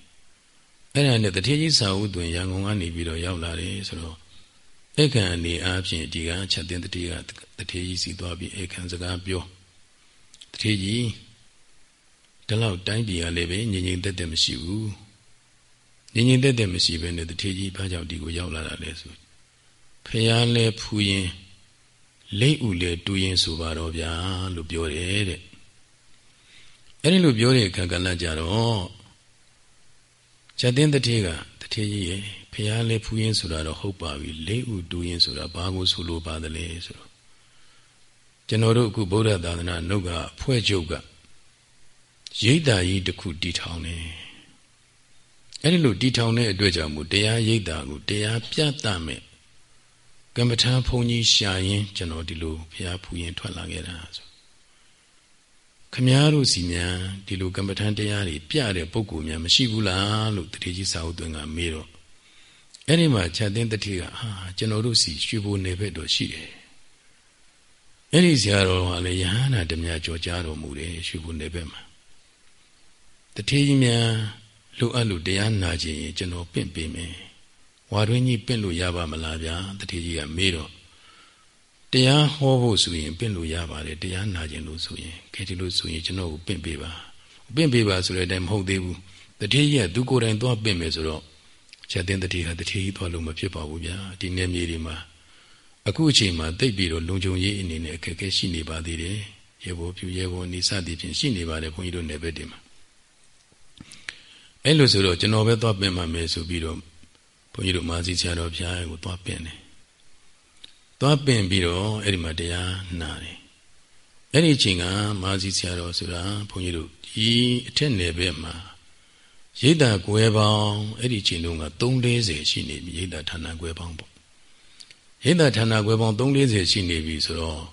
အဲ့ဒါနဲ့တထေးကြီးစာဥတွင်ရန်ကုန်ကနေပြီးတော့ရောက်လာတယ်ဆိုတော့ဧကန်အနေအားဖြင့်ဒီကချက်သိန်းတထေးကတထေးကြီးစီသွားပြီးဧကန်စကားပြောတထေးကြီးဒီလောက်တိုင်းပြည်ကလည်းပဲငြိမ်ငြိမ်သက်သက်မရှိဘူး ငြိမ်ငြိမ်သက်သက်မရှိဘဲနဲ့တထေးကြီးဘာကြောင့်ဒီကိုရောက်လာတာလဲဆိုဖះလဲဖူရင်လိတ်ဥလဲတူရင်ဆိုပါတော့ဗျာလို့ပြောတယ်တဲ့အဲ့ဒီလိုပြောတဲ့အခါကလည်းကြတော့ဇတ်သိန်းတထေးကတထေးကြီးရဲ့ဖះလဲဖူရင်ဆိုတာတော့ဟုတ်ပါပြီလိတ်ဥတူရင်ဆိုတာဘာကိုဆိုလိုပါသလဲဆိုတော့ကျွန်တော်တို့အခုဗုဒ္ဓသာသနာနှုတ်ကဖွဲ့ချုပ်ကရိတ်တာကြီးတစ်ခုတီထောင်တယ် အဲ့ဒီလိုတီထောင်တဲ့အတွက်ကြောင့်မို့တရားရိတ်တာကိုတရားပြတတ်မယ်ကမ္မထာဘုန်းကြီးရှာရင် ကျွန်တော်ဒီလိုဘုရားဖူရင်ထွက်လာခဲ့တာဆိုခမည်းတော်စီများဒီလိုကမ္မထာတရားတွေပြတဲ့ပုဂ္ဂိုလ်များမရှိဘူးလားလို့တတိကြီးစာအုပ်သွင်းကမေးတော့အဲ့ဒီမှာခြံသိန်းတတိကဟာကျွန်တော်တို့စီရွှေဘိုနယ်ဘက်တော့ရှိတယ်အဲ့ဒီဆရာတော်ကလည်းယဟန္တာတမကြောကြားတော်မူတယ်ရွှေဘုံနယ်ဘက်မှာတထေးကြီးများ လိုအပ်လို့တရားနာခြင်းရင်ကျွန်တော်ပင့်ပေးမယ်ဝါတွင်းကြီးပင့်လို့ရပါမလားဗျာတထေးကြီးကမေးတော့တရားဟောဖို့ဆိုရင်ပင့်လို့ရပါတယ်တရားနာခြင်းလို့ဆိုရင်ခဲဒီလို့ဆိုရင်ကျွန်တော်ကိုပင့်ပေးပါပင့်ပေးပါဆိုတဲ့အတိုင်းမဟုတ်သေးဘူးတထေးကြီးကသူကိုယ်တိုင်သွားပင့်မယ်ဆိုတော့ချက်တင်တထေးကတထေးကြီးသွားလို့မဖြစ်ပါဘူးဗျာဒီနေမြေတွေမှာအခုအချိန်မှာတိတ်ပြီးတော့လုံခြုံရေးအနေနဲ့အခက်အခဲရှိနေပါသေးတယ်ရေဘောပြူရေဘောနေစသည်ဖြင့်ရှိနေပါတယ်ဘုန်းကြီးတို့နယ်ဘက်တွေမှာ အဲ့လိုဆိုတော့ကျွန်တော်ပဲသွားပင်မှမယ်ဆိုပြီးတော့ဘုန်းကြီးတို့မာစီဆရာတော်ဘုရားကိုသွားပင်တယ်သွားပင်ပြီးတော့အဲ့ဒီမှာတရားနာတယ်အဲ့ဒီအချိန်ကမာစီဆရာတော်ဆိုတာဘုန်းကြီးတို့ဒီအထက်နယ်ဘက်မှာရိတ်တာကွဲပေါင်းအဲ့ဒီအချိန်တုန်းက340ရှိနေပြီရိတ်တာဌာနကွဲပေါင်းပေါ့ဟိတဌာနကွယ်ပေါင်း340ရှိနေပြီဆိုတော့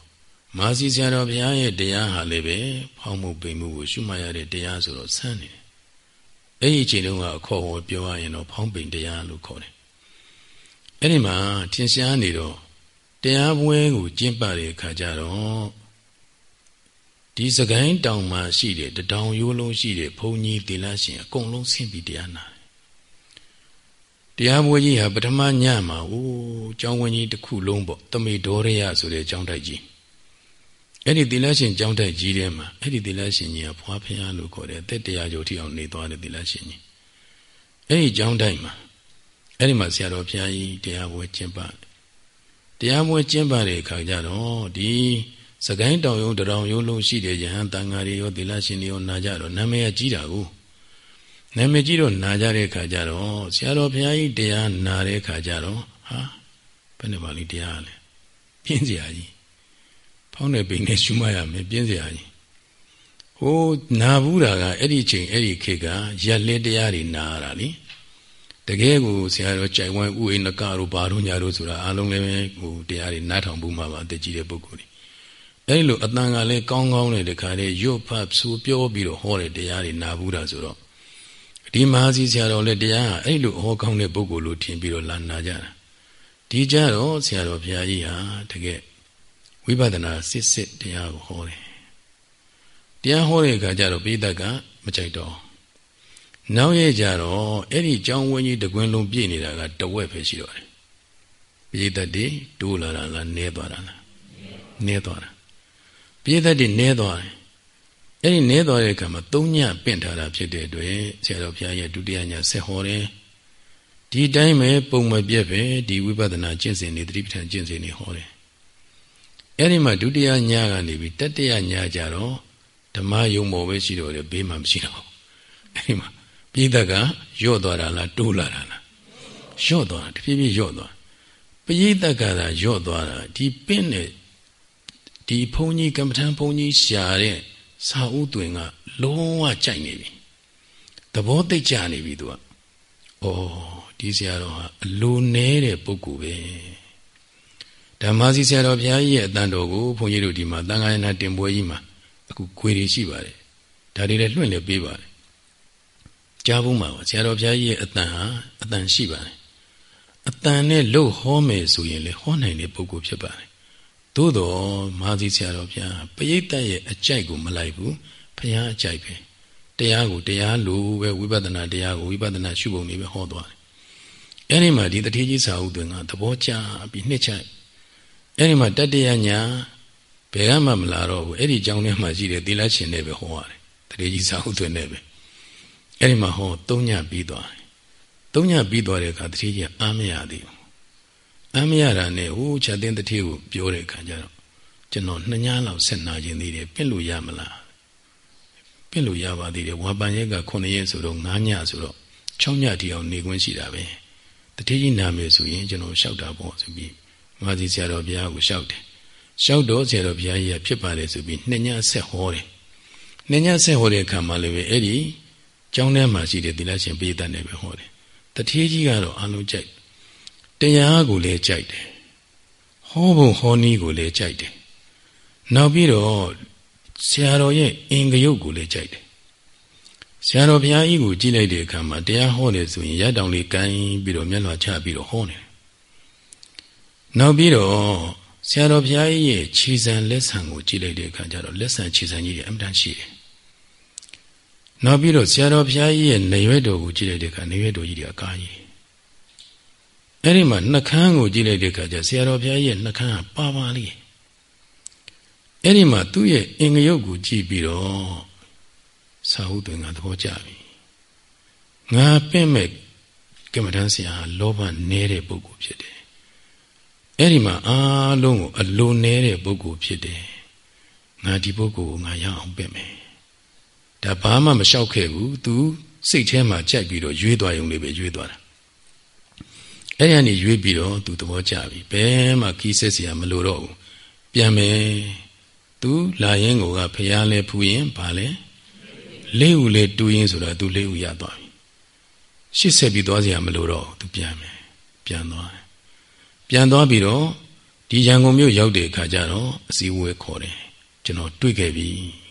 မာစီဆရာတော်ဘုရားရဲ့တရားဟာလည်းပဲဖောင်းမှုပိန်မှုကိုရှုမှတ်ရတဲ့တရားဆိုတော့ဆန်းနေတယ်။ အဲ့ဒီအချိန်တုန်းကအခေါ်ဟောပြောရရင်တော့ဖောင်းပိန်တရားလို့ခေါ်တယ်။အဲ့ဒီမှာထင်ရှားနေတော့တရားပွဲကိုကျင့်ပတဲ့အခါကျတော့ဒီစကိုင်းတောင်မှာရှိတဲ့တတောင်ရိုးလုံးရှိတဲ့ဘုံကြီးတိလရှင်အကုန်လုံးဆင်းပြီးတရားနာတရားပွဲကြီးဟာပထမညမှာဟိုကျောင်းဝင်းကြီးတစ်ခုလုံးပေါ့တမေဒေါရယဆိုတဲ့ကျောင်းတိုက်ကြီး အဲ့ဒီသီလရှင်ကျောင်းတိုက်ကြီးထဲမှာအဲ့ဒီသီလရှင်ကြီးကဖွားဖျားလို့ခေါ်တယ်အသက်တရားကျော်ထိအောင်နေသွားတဲ့သီလရှင်ကြီးအဲ့ဒီကျောင်းတိုက်မှာအဲ့ဒီမှာဆရာတော်ဘုရားကြီးတရားပွဲကျင်းပတရားပွဲကျင်းပတဲ့အခါကျတော့ဒီစကိုင်းတောင်ယုံတရောင်ယုံလုံးရှိတဲ့ယဟန်တန်ဃာတွေရောသီလရှင်တွေရောနာကြတော့နာမည်ကြီးတာကိုနာမည်ကြီးတော့နာကြတဲ့ခါကျတော့ဆရာတော်ဘုရားကြီးတရားနာတဲ့ခါကျတော့ဟာဘယ်နဲ့ပါလိတရားလဲပြင်းစရာကြီး ဖောင်းတဲ့ပိန်နဲ့ရှုမှတ်ရမယ်ပြင်းစရာကြီးဟိုနာဘူးတာကအဲ့ဒီချိန်အဲ့ဒီခေတ်ကရက်လက်တရားတွေနာရတာလေတကယ်ကိုဆရာတော်ကြိုင်ဝမ်ဥအိနကတို့ဘာတို့ညာတို့ဆိုတာအားလုံးလည်းဟိုတရားတွေနားထောင်ဘူးမှာပါအသက်ကြီးတဲ့ပုဂ္ဂိုလ်တွေအဲ့လိုအတန်ကလည်းကောင်းကောင်းနဲ့တခါလေရွတ်ဖတ်ဆိုပြောပြီးတော့ဟောတဲ့တရားတွေနာဘူးတာဆိုတော့ဒီမဟာစီဆရာတော်လည်းတရားဟာအဲ့လိုဟောကောင်းတဲ့ပုဂ္ဂိုလ်လို့ထင်ပြီးတော့လာနာကြတာဒီကြတော့ဆရာတော်ဘုရားကြီးဟာတကယ် ဝိပဿနာစစ်စစ်တရားကိုဟောတယ်တရားဟောတဲ့အခါကျတော့ပိဋကမကြိုက်တော့နောက်ရဲ့ကြတော့အဲ့ဒီကျောင်းဝင်းကြီးတကွင်းလုံးပြည့်နေတာကတဝက်ပဲရှိတော့တယ်ပိဋကတိတိုးလာတာလားနည်းသွားတာလားနည်းသွားတာပိဋကတိနည်းသွားတယ်အဲ့ဒီနဲသွားတဲ့အခါမှာသုံးညပင့်ထားတာဖြစ်တဲ့အတွက်ဆရာတော်ဘုရားရဲ့ဒုတိယညဆက်ဟောတယ်ဒီတိုင်းပဲပုံမပြတ်ပဲဒီဝိပဿနာကျင့်စဉ်နေသတိပဋ္ဌာန်ကျင့်စဉ်နေဟောတယ် အဲ့ဒီမှာဒုတိယညကနေပြီးတတိယညကြတော့ဓမ္မယုံမောပဲရှိတော့တယ်ဘေးမှာမရှိတော့အဲ့ဒီမှာပိဋကရော့သွားတာလားတိုးလာတာလားရော့သွားတာတဖြည်းဖြည်းရော့သွားပိဋကကသာရော့သွားတာဒီပင့်နဲ့ဒီဘုန်းကြီးကမ္မထံဘုန်းကြီးရှာတဲ့စာဥသွင်ကလုံးဝကြိုက်နေပြီသဘောသိကြနေပြီသူကဩဒဒီဆရာတော်ဟာအလိုနဲတဲ့ပုဂ္ဂိုလ်ပဲ ဓမ္မစီဆရာတော်ဘုရားကြီးရဲ့အတန်တော်ကိုဘုန်းကြီးတို့ဒီမှာသံဃာယနာတင်ပွဲကြီးမှာအခုခွေတွေရှိပါတယ်ဒါတွေလည်းလွှင့်လည်းပေးပါတယ်ကြားဘူးမှာပါဆရာတော်ဘုရားကြီးရဲ့အတန်ဟာအတန်ရှိပါတယ်အတန်နဲ့လို့ဟောမယ်ဆိုရင်လေဟောနိုင်တဲ့ပုဂ္ဂိုလ်ဖြစ်ပါတယ်သို့တော်မာသီဆရာတော်ဘုရားပရိသတ်ရဲ့အကြိုက်ကိုမလိုက်ဘူးဘုရားအကြိုက်ပဲတရားကိုတရားလိုပဲဝိပဿနာတရားကိုဝိပဿနာရှုပုံတွေပဲဟောသွားတယ်အဲ့ဒီမှာဒီတတိကြီးစာဥသွင်ကသဘောကျပြီးနှစ်ချိုက် အဲ့ဒီမှာတတ္တယညာဘယ်ကမှမလာတော့ဘူးအဲ့ဒီကြောင်းထဲမှာရှိတဲ့သီလရှင်နဲ့ပဲဟောရတယ်တတိကြီးစာဥသွင်နဲ့ပဲအဲ့ဒီမှာဟောသုံးညပြီးသွားတယ်သုံးညပြီးသွားတဲ့အခါတတိကြီးအာမရသေးဘူးအာမရတာနဲ့ဟိုချက်သိန်းတတိကိုပြောတဲ့အခါကျတော့ကျွန်တော်နှစ်ညလောက်ဆက်နာခြင်းသေးတယ်ပြင့်လို့ရမလားပြင့်လို့ရပါသေးတယ်ဝါပန်ရက်က9ရက်ဆိုတော့9ညဆိုတော့6ညတီအောင်နေခွင့်ရှိတာပဲတတိကြီးနာမယ်ဆိုရင်ကျွန်တော်လျှောက်တာပေါ့ဆိုပြီး မာစီဆရာတော်ဘုရားကိုလျှောက်တယ်လျှောက်တော့ဆရာတော်ဘုရားကြီးကဖြစ်ပါတယ်ဆိုပြီးနှစ်ညဆက်ဟောတယ်နှစ်ညဆက်ဟောတဲ့အခါမှာလည်းပဲအဲ့ဒီကျောင်းထဲမှာရှိတဲ့သီလရှင်ပိဋကတ်နဲ့ပဲဟောတယ်တတိကြီးကတော့အလုံးကြိုက်တရားကိုလည်းကြိုက်တယ်ဟောဖို့ဟောနည်းကိုလည်းကြိုက်တယ်နောက်ပြီးတော့ဆရာတော်ရဲ့အင်္ဂယုတ်ကိုလည်းကြိုက်တယ်ဆရာတော်ဘုရားကြီးကိုကြည့်လိုက်တဲ့အခါမှာတရားဟောတယ်ဆိုရင်ရတောင်လေးကိုင်းပြီးတော့မျက်နှာချပြီးတော့ဟောနေတယ် နောက်ပြီးတော့ဆရာတော်ဘုရားကြီးရဲ့ခြေစံလက်ဆံကိုကြည့်လိုက်တဲ့အခါကျတော့လက်ဆံခြေစံကြီးတွေအမှန်တန်ရှိတယ်နောက်ပြီးတော့ဆရာတော်ဘုရားကြီးရဲ့နေရွက်တော်ကိုကြည့်လိုက်တဲ့အခါနေရွက်တော်ကြီးတွေအကားကြီးအဲ့ဒီမှာနှကန်းကိုကြည့်လိုက်တဲ့အခါကျဆရာတော်ဘုရားကြီးရဲ့နှကန်းကပါပါလေးအဲ့ဒီမှာသူ့ရဲ့အင်္ဂယုတ်ကိုကြည့်ပြီးတော့သာဟုသွင်ကသဘောကျပြီငါပင့်မဲ့ကမ္မဋ္ဌာန်းဆရာလောဘနေတဲ့ပုဂ္ဂိုလ်ဖြစ်တယ် အဲ့ဒီမှာအားလုံးကိုအလိုနေတဲ့ပုဂ္ဂိုလ်ဖြစ်တယ်ငါဒီပုဂ္ဂိုလ်ကိုငါရအောင်ပင့်မယ်ဒါဘာမှမလျှောက်ခဲ့ဘူး तू စိတ်ထဲမှာကြက်ပြီးတော့ရွေးသွားရုံလေးပဲရွေးသွားတာအဲ့ဒီကနေရွေးပြီးတော့ तू သဘောကျပြီဘယ်မှခီးဆက်เสียမလိုတော့ဘူးပြန်မယ်သူလာရင်ကိုကဖျားလဲဖူးရင်ဘာလဲလေးဦးလေးတူရင်ဆိုတော့သူလေးဦးရသွားပြီရှစ်ဆက်ပြီးသွားเสียမလို့တော့သူပြန်မယ်ပြန်သွားတယ် ပြန်သွားပြီးတော့ဒီရန်ကုန်မြို့ရောက်တဲ့အခါကျတော့အစည်းအဝေးခေါ်တယ်ကျွန်တော်တွေ့ခဲ့ပြီ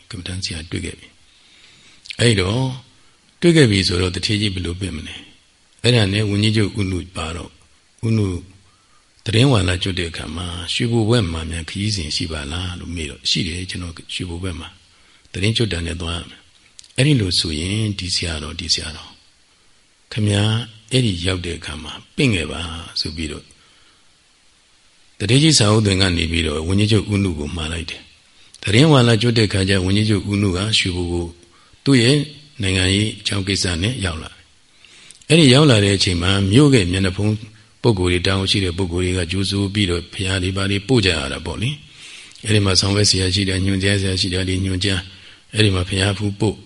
ကမ္ဘာတန်းဆရာတွေ့ခဲ့ပြီအဲ့တော့တွေ့ခဲ့ပြီဆိုတော့တထေးကြီးဘယ်လိုပြင်မလဲအဲ့ဒါနဲ့ဝင်းကြီးချုပ်ဥနုပါတော့ဥနုတရင်ဝါလာကျွတ်တဲ့အခါမှာရွှေဘိုဘက်မှာမြန်ခကြီးစဉ်ရှိပါလားလို့မေးတော့ရှိတယ်ကျွန်တော်ရွှေဘိုဘက်မှာတရင်ကျွတ်တယ်နဲ့သွားမယ်အဲ့ဒီလိုဆိုရင်ဒီဆရာတော်ဒီဆရာတော်ခမညာအဲ့ဒီရောက်တဲ့အခါမှာပင့်ခဲ့ပါဆိုပြီးတော့ တတိကြီးစာအုပ်သွင်ကနေပြီးတော့ဝင်းကြီးချုပ်ဥနုကိုမှားလိုက်တယ်တရင်ဝါလာကျွတ်တဲ့ခါကျဝင်းကြီးချုပ်ဥနုကရွှေဘိုကိုသူ့ရဲ့နိုင်ငံရေးအကြောင်းကိစ္စနဲ့ရောက်လာတယ်အဲ့ဒီရောက်လာတဲ့အချိန်မှာမြို့ကမျက်နှာဖုံးပုဂ္ဂိုလ်တွေတောင်းရှိတဲ့ပုဂ္ဂိုလ်တွေကကြိုးစိုးပြီးတော့ဘုရားတွေပါတွေပို့ကြရတာပေါ့လေအဲ့ဒီမှာဆောင်းဝဲဆရာရှိတယ်ညွန်ကြားဆရာရှိတယ်ဒီညွန်ကြားအဲ့ဒီမှာဘုရားဖူးပို့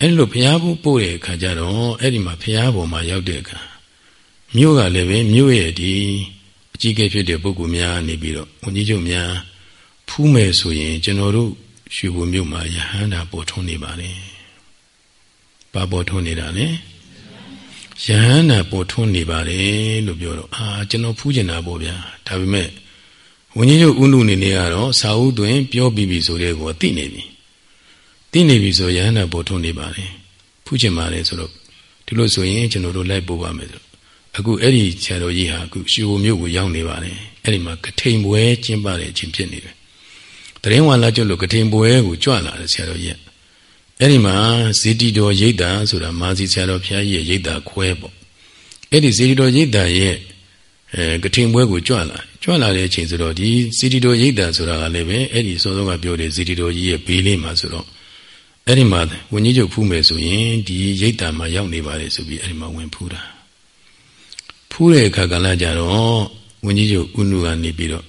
အဲ့လိုဘုရားဖူးပို့တဲ့အခါကျတော့အဲ့ဒီမှာဘုရားပေါ်မှာရောက်တဲ့အခါမြို့ကလည်းပဲမြို့ရဲ့ဒီ အကြီးကဲဖြစ်တဲ့ပုဂ္ဂိုလ်များနေပြီးတော့ဝန်ကြီးချုပ်များဖူးမယ်ဆိုရင် ကျွန်တော်တို့ရွှေဘုံမြို့မှာယဟန္တာပေါ်ထွန်းနေပါလေ။ဘာပေါ်ထွန်းနေတာလဲ။ယဟန္တာပေါ်ထွန်းနေပါတယ်လို့ပြောတော့အာကျွန်တော်ဖူးကျင်တာပေါ့ဗျာဒါပေမဲ့ဝင်းကြီးတို့ဥနုနေနေကတော့စာအုပ်တွင် ပြောပြီးပြီဆိုတဲ့ကိုသိနေပြီသိနေပြီဆိုယဟန္တာပေါ်ထွန်းနေပါတယ်ဖူးကျင်ပါတယ်ဆိုတော့ဒီလိုဆိုရင်ကျွန်တော်တို့လိုက်ပို့ပါမယ်ဆို အခုအဲ့ဒီဆရာတော်ကြီးဟာအခုရွှေဘုံမြို့ကိုရောက်နေပါတယ်အဲ့ဒီမှာကထိန်ပွဲကျင်းပတဲ့အချိန်ဖြစ်နေတယ်တရင်ဝါလာကျွတ်လို့ကထိန်ပွဲကိုကြွလာတယ်ဆရာတော်ကြီးအဲ့ဒီမှာဇေတီတော်ရိတ်တာဆိုတာမာစီဆရာတော်ဘုရားကြီးရဲ့ရိတ်တာခွဲပေါ့အဲ့ဒီဇေတီတော်ရိတ်တာရဲ့အဲကထင်ပွဲကိုကြွလာကြွလာတဲ့အချိန်ဆိုတော့ဒီဇေတီတော်ရိတ်တာဆိုတာကလည်းပဲအဲ့ဒီစောစောကပြောတဲ့ဇေတီတော်ကြီးရဲ့ဘေးလေးမှာဆိုတော့အဲ့ဒီမှာဝင်းကြီးချုပ်ဖူးမယ်ဆိုရင်ဒီရိတ်တာမှာရောက်နေပါလေဆိုပြီးအဲ့ဒီမှာဝင်ဖူးတာ ဖူးတဲ့အခါကလည်းကြတော့ဝင်းကြီးချုပ်ဥနုကနေပြီးတော့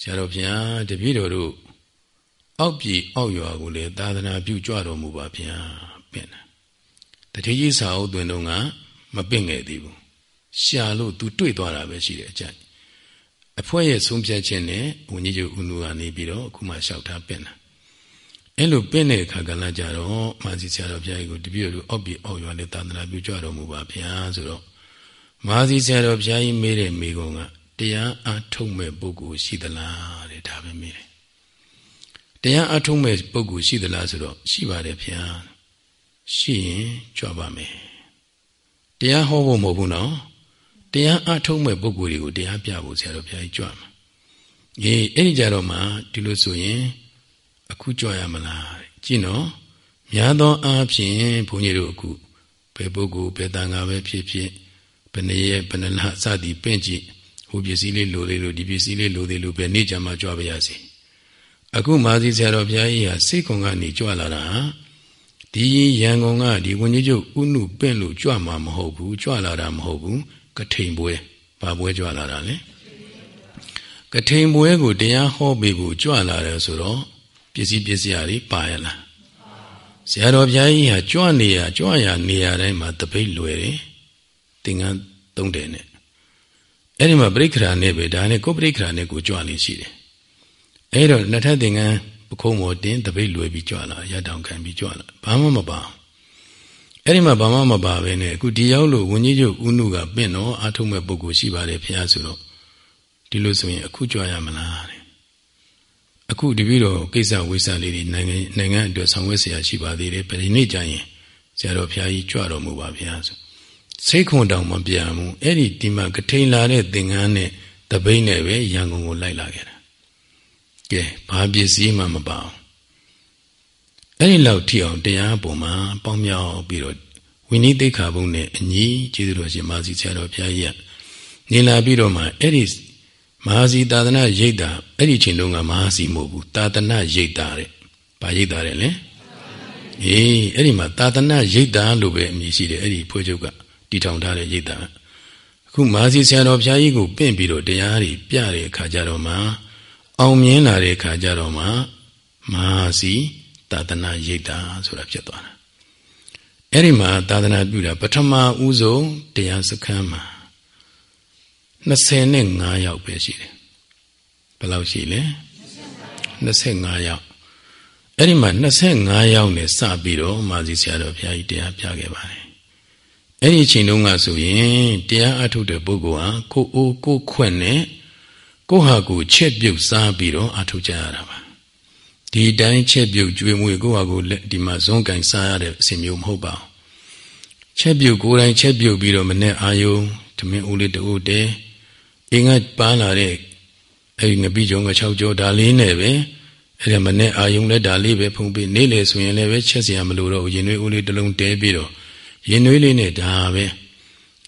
ဆရာတော်ဘုရားတပည့်တော်တို့အောက်ပြည်အောက်ရွာကိုလည်းသာသနာပြုကြွတော်မူပါဗျာပင့်တာတတိကြီးစာအုပ်သွင်းတော့ကမပင့်ခဲ့သေးဘူးရှာလို့သူတွေ့သွားတာပဲရှိတယ်အကြိုက်အဖွဲရဲ့ဆုံးဖြတ်ခြင်းနဲ့ဝင်းကြီးကျုပ်ဦးနူကနေပြီးတော့အခုမှလျှောက်ထားပင့်တာအဲ့လိုပင့်တဲ့အခါကလည်းကြတော့မာစီဆရာတော်ဘုရားကြီးကိုတပည့်တော်အောက်ပြည်အောက်ရွာလည်းသာသနာပြုကြတော်မူပါဗျာဆိုတော့ မာသီဆရာတော်ဘုရားကြီးမေးတဲ့မိကုံကတရားအားထုတ်မဲ့ပုဂ္ဂိုလ်ရှိသလားတဲ့ဒါပဲမေးတယ်တရားအားထုတ်မဲ့ပုဂ္ဂိုလ်ရှိသလားဆိုတော့ရှိပါတယ်ဗျာရှိရင်ကြွပါမယ်တရားဟောဖို့မဟုတ်ဘူးနော်တရားအားထုတ်မဲ့ပုဂ္ဂိုလ်တွေကိုတရားပြဖို့ဆရာတော်ဘုရားကြီးကြွမှာအေးအဲ့ဒီကြတော့မှဒီလိုဆိုရင် အခုကြွရမလားကြည့်နော်များသောအားဖြင့်ဘုန်းကြီးတို့အခုဘယ်ပုဂ္ဂိုလ်ဘယ်တန်ခါပဲဖြစ်ဖြစ် ဘယ်နည်းဘယ်နှလားစသည်ပင့်ကြည့်ဟိုပစ္စည်းလေးလိုသေးလို့ဒီပစ္စည်းလေးလိုသေးလို့ပဲနေကြမှာကြွပါရစေအခုမာသီဆရာတော်ဘုရားကြီးဟာစိတ်ကုံကနေကြွလာတာဒီရန်ကုန်ကဒီဝင်းကြီးကျုပ်ဥနုပင့်လို့ကြွမှာမဟုတ်ဘူးကြွလာတာမဟုတ်ဘူးကထိန်ပွဲဘာပွဲကြွလာတာလဲကထိန်ပွဲကိုတရားဟောပေးဖို့ကြွလာတယ်ဆိုတော့ပစ္စည်းပစ္စည်းတွေပါရလားဆရာတော်ဘုရားကြီးဟာကြွနေရကြွရနေရတိုင်းမှာတပိတ်လွယ်တယ်သ င်္ကန်းသုံးတယ်နဲ့အဲ့ဒီမှာပရိက္ခရာနဲ့ပဲဒါနဲ့ကိုပရိက္ခရာနဲ့ကိုကြွနေရှိတယ်အဲ့တော့နှစ်ထပ်သင်္ကန်းပခုံးပေါ်တင်းတပိတ်လွယ်ပြီးကြွလာရတောင်ခံပြီးကြွလာဘာမှမပါအဲ့ဒီမှာဘာမှမပါပဲနဲ့အခုဒီရောက်လို့ဝင်းကြီးချုပ်ဦးနုကပင့်တော့အာထုံမဲ့ပုဂ္ဂိုလ်ရှိပါတယ်ဖះဆိုတော့ဒီလိုဆိုရင်အခုကြွရမလားတဲ့အခုတပည့်တော်ကိစ္စဝိစ္စလေးတွေနိုင်ငံနိုင်ငံအတွက်ဆောင်ရွက်เสียရှိပါသေးတယ်ဘယ်နေ့ကျရင်ဆရာတော်ဘုရားကြီးကြွတော်မူပါဗျာဆို စိတ်ခွန်တောင်မပြဘူးအဲ့ဒီဒီမှာကထိန်လာတဲ့သင်္ကန်းနဲ့တပိန်းနဲ့ပဲရန်ကုန်ကိုလိုက်လာခဲ့တာကဲဘာပစ္စည်းမှမပါဘူးအဲ့ဒီလောက်ထိအောင်တရားပုံမှာပေါင်းမြောက်ပြီးတော့ဝိနည်းသိက္ခာပုဒ်နဲ့အညီကျေးဇူးတော်ရှင်မာစီဆရာတော်ဘုရားကြီးကနေလာပြီးတော့မှအဲ့ဒီမဟာစီသာသနာရိပ်တာအဲ့ဒီချိန်တုန်းကမဟာစီမဟုတ်ဘူးသာသနာရိပ်တာတဲ့။ဘာရိပ်တာတဲ့လဲ။အေးအဲ့ဒီမှာသာသနာရိပ်တာလို့ပဲအမည်ရှိတယ်အဲ့ဒီဖွဲ့ချုပ်က တည်ထောင်ထားတဲ့ရိပ်တာ။အခုမဟာစီဆရာတော်ဘုရားကြီးကိုပင့်ပြီးတော့တရားတွေပြတဲ့အခါကျတော့မှအောင်မြင်လာတဲ့အခါကျတော့မှမဟာစီသာသနာရိပ်တာဆိုတာဖြစ်သွားတာ။အဲ့ဒီမှာသာသနာပြုတာပထမဦးဆုံးတရားစခန်းမှာ25ယောက်ပဲရှိတယ်ဘယ်လောက်ရှိလဲ25ယောက်အဲ့ဒီမှာ25ယောက်နဲ့စပြီးတော့မာဇီဆရာတော်ဘုရားကြီးတရားပြခဲ့ပါတယ် အဲ့ဒီအချိန်တုန်းကဆိုရင်တရားအထုတ်တဲ့ပုဂ္ဂိုလ်ဟာကိုအိုးကိုခွင့်နဲ့ကိုဟာကိုချက်ပြုတ်စားပြီးတော့အထုတ်ကြရတာပါဒီတိုင်းချက်ပြုတ်ကြွေမွေကိုဟာကိုဒီမှာဇွန်းကင်စားရတဲ့အစီမျိုးမဟုတ်ပါဘူးချက်ပြုတ်ကိုယ်တိုင်ချက်ပြုတ်ပြီးတော့မနဲ့အာယုံဓမင်းဦးလေးတူတဲအင်းကပန်းလာတဲ့အဲဒီငပိကြုံက6ကြောဒါလေးနဲ့ပဲအဲ့ဒါမနဲ့အာယုံလက်ဒါလေးပဲဖုံးပြီးနေလေဆိုရင်လည်းပဲချက်စရာမလိုတော့ရင်နွေးဦးလေးတစ်လုံးတဲပြီးတော့ ရင်နွေးလေးနဲ့ဒါပဲ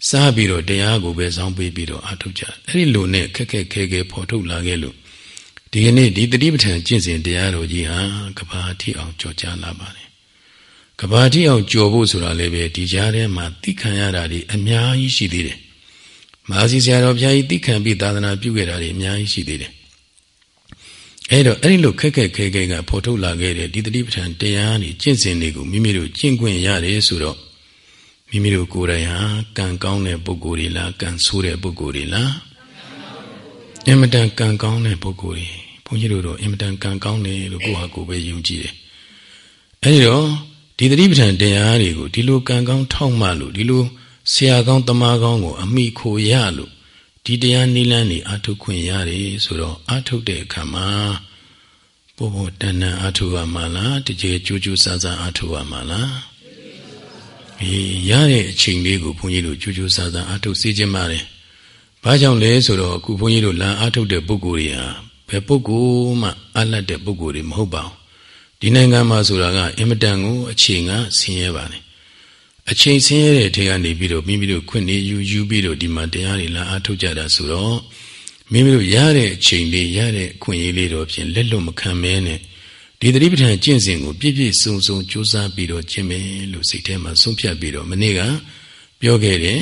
စားပြီးတော့တရားကိုပဲစောင်းပေးပြီးတော့အထုတ်ကြအဲ့ဒီလိုနဲ့ခက်ခက်ခဲခဲဖော်ထုတ်လာခဲ့လို့ဒီကနေ့ဒီတတိပဋ္ဌာန်ကျင့်စဉ်တရားတော်ကြီးဟာကဘာတိအောင်ကြော်ကြားလာပါတယ်ကဘာတိအောင်ကြော်ဖို့ဆိုတာလည်းပဲဒီကြားထဲမှာသိခံရတာတွေအများကြီးရှိသေးတယ်မဟာစီဆရာတော်ဘုရားကြီးသိခံပြီးသာသနာပြုခဲ့တာတွေအများကြီးရှိသေးတယ်အဲ့တော့အဲ့ဒီလိုခက်ခက်ခဲခဲကဖော်ထုတ်လာခဲ့တဲ့ဒီတတိပဋ္ဌာန်တရားတွေကျင့်စဉ်တွေကိုမိမိတို့ကျင့်ခွင့်ရတယ်ဆိုတော့ မိမိတို့ကိုယ်တိုင်ဟာကံကောင်းတဲ့ပုဂ္ဂိုလ်တွေလားကံဆိုးတဲ့ပုဂ္ဂိုလ်တွေလားအင်မတန်ကံကောင်းတဲ့ပုဂ္ဂိုလ်တွေဘုန်းကြီးတို့တော့အင်မတန်ကံကောင်းတယ်လို့ကိုယ့်ဟာကိုယ်ပဲယုံကြည်တယ်အဲ့ဒီတော့ဒီတတိပဋ္ဌာန်တရားတွေကိုဒီလိုကံကောင်းထောက်မှလို့ဒီလိုဆရာကောင်းတမကောင်းကို အမိခိုရလို့ဒီတရားနိလန်းနေအာထုတ်ခွင့်ရတယ်ဆိုတော့အာထုတ်တဲ့အခါမှာပို့ဖို့တဏ္ဍအာထုတ်ရမှာလားတကယ်ကြိုးကြိုးစားစားအာထုတ်ရမှာလား အေးရတဲ့အချိန်လေးကိုဘုန်းကြီးတို့ကြိုးကြိုးစားစားအာထုတ်စေခြင်းပါတယ်ဘာကြောင့်လဲဆိုတော့အခုဘုန်းကြီးတို့လမ်းအာထုတ်တဲ့ပုဂ္ဂိုလ်တွေဟာဘယ်ပုဂ္ဂိုလ်မှအလတ်တဲ့ပုဂ္ဂိုလ်တွေမဟုတ်ပါဘူးဒီနိုင်ငံမှာဆိုတာကအင်မတန်ကိုအချိန်ကဆင်းရဲပါလေအချိန်ဆင်းရဲတဲ့ထဲကနေပြီးတော့မိမိတို့ခွင့်နေယူယူပြီးတော့ဒီမှာတရားတွေလာအားထုတ်ကြတာဆိုတော့မိမိတို့ရတဲ့အချိန်လေးရတဲ့အခွင့်အရေးလေးတော့ဖြင့်လက်လွတ်မခံမဲနဲ့ ဒီသတိပဋ္ဌာန်ကျင့်စဉ်ကိုပြည့်ပြည့်စုံစုံကြိုးစားပြီးတော့ကျင့်မယ်လို့စိတ်ထဲမှာဆုံးဖြတ်ပြီးတော့မနေ့ကပြောခဲ့တယ်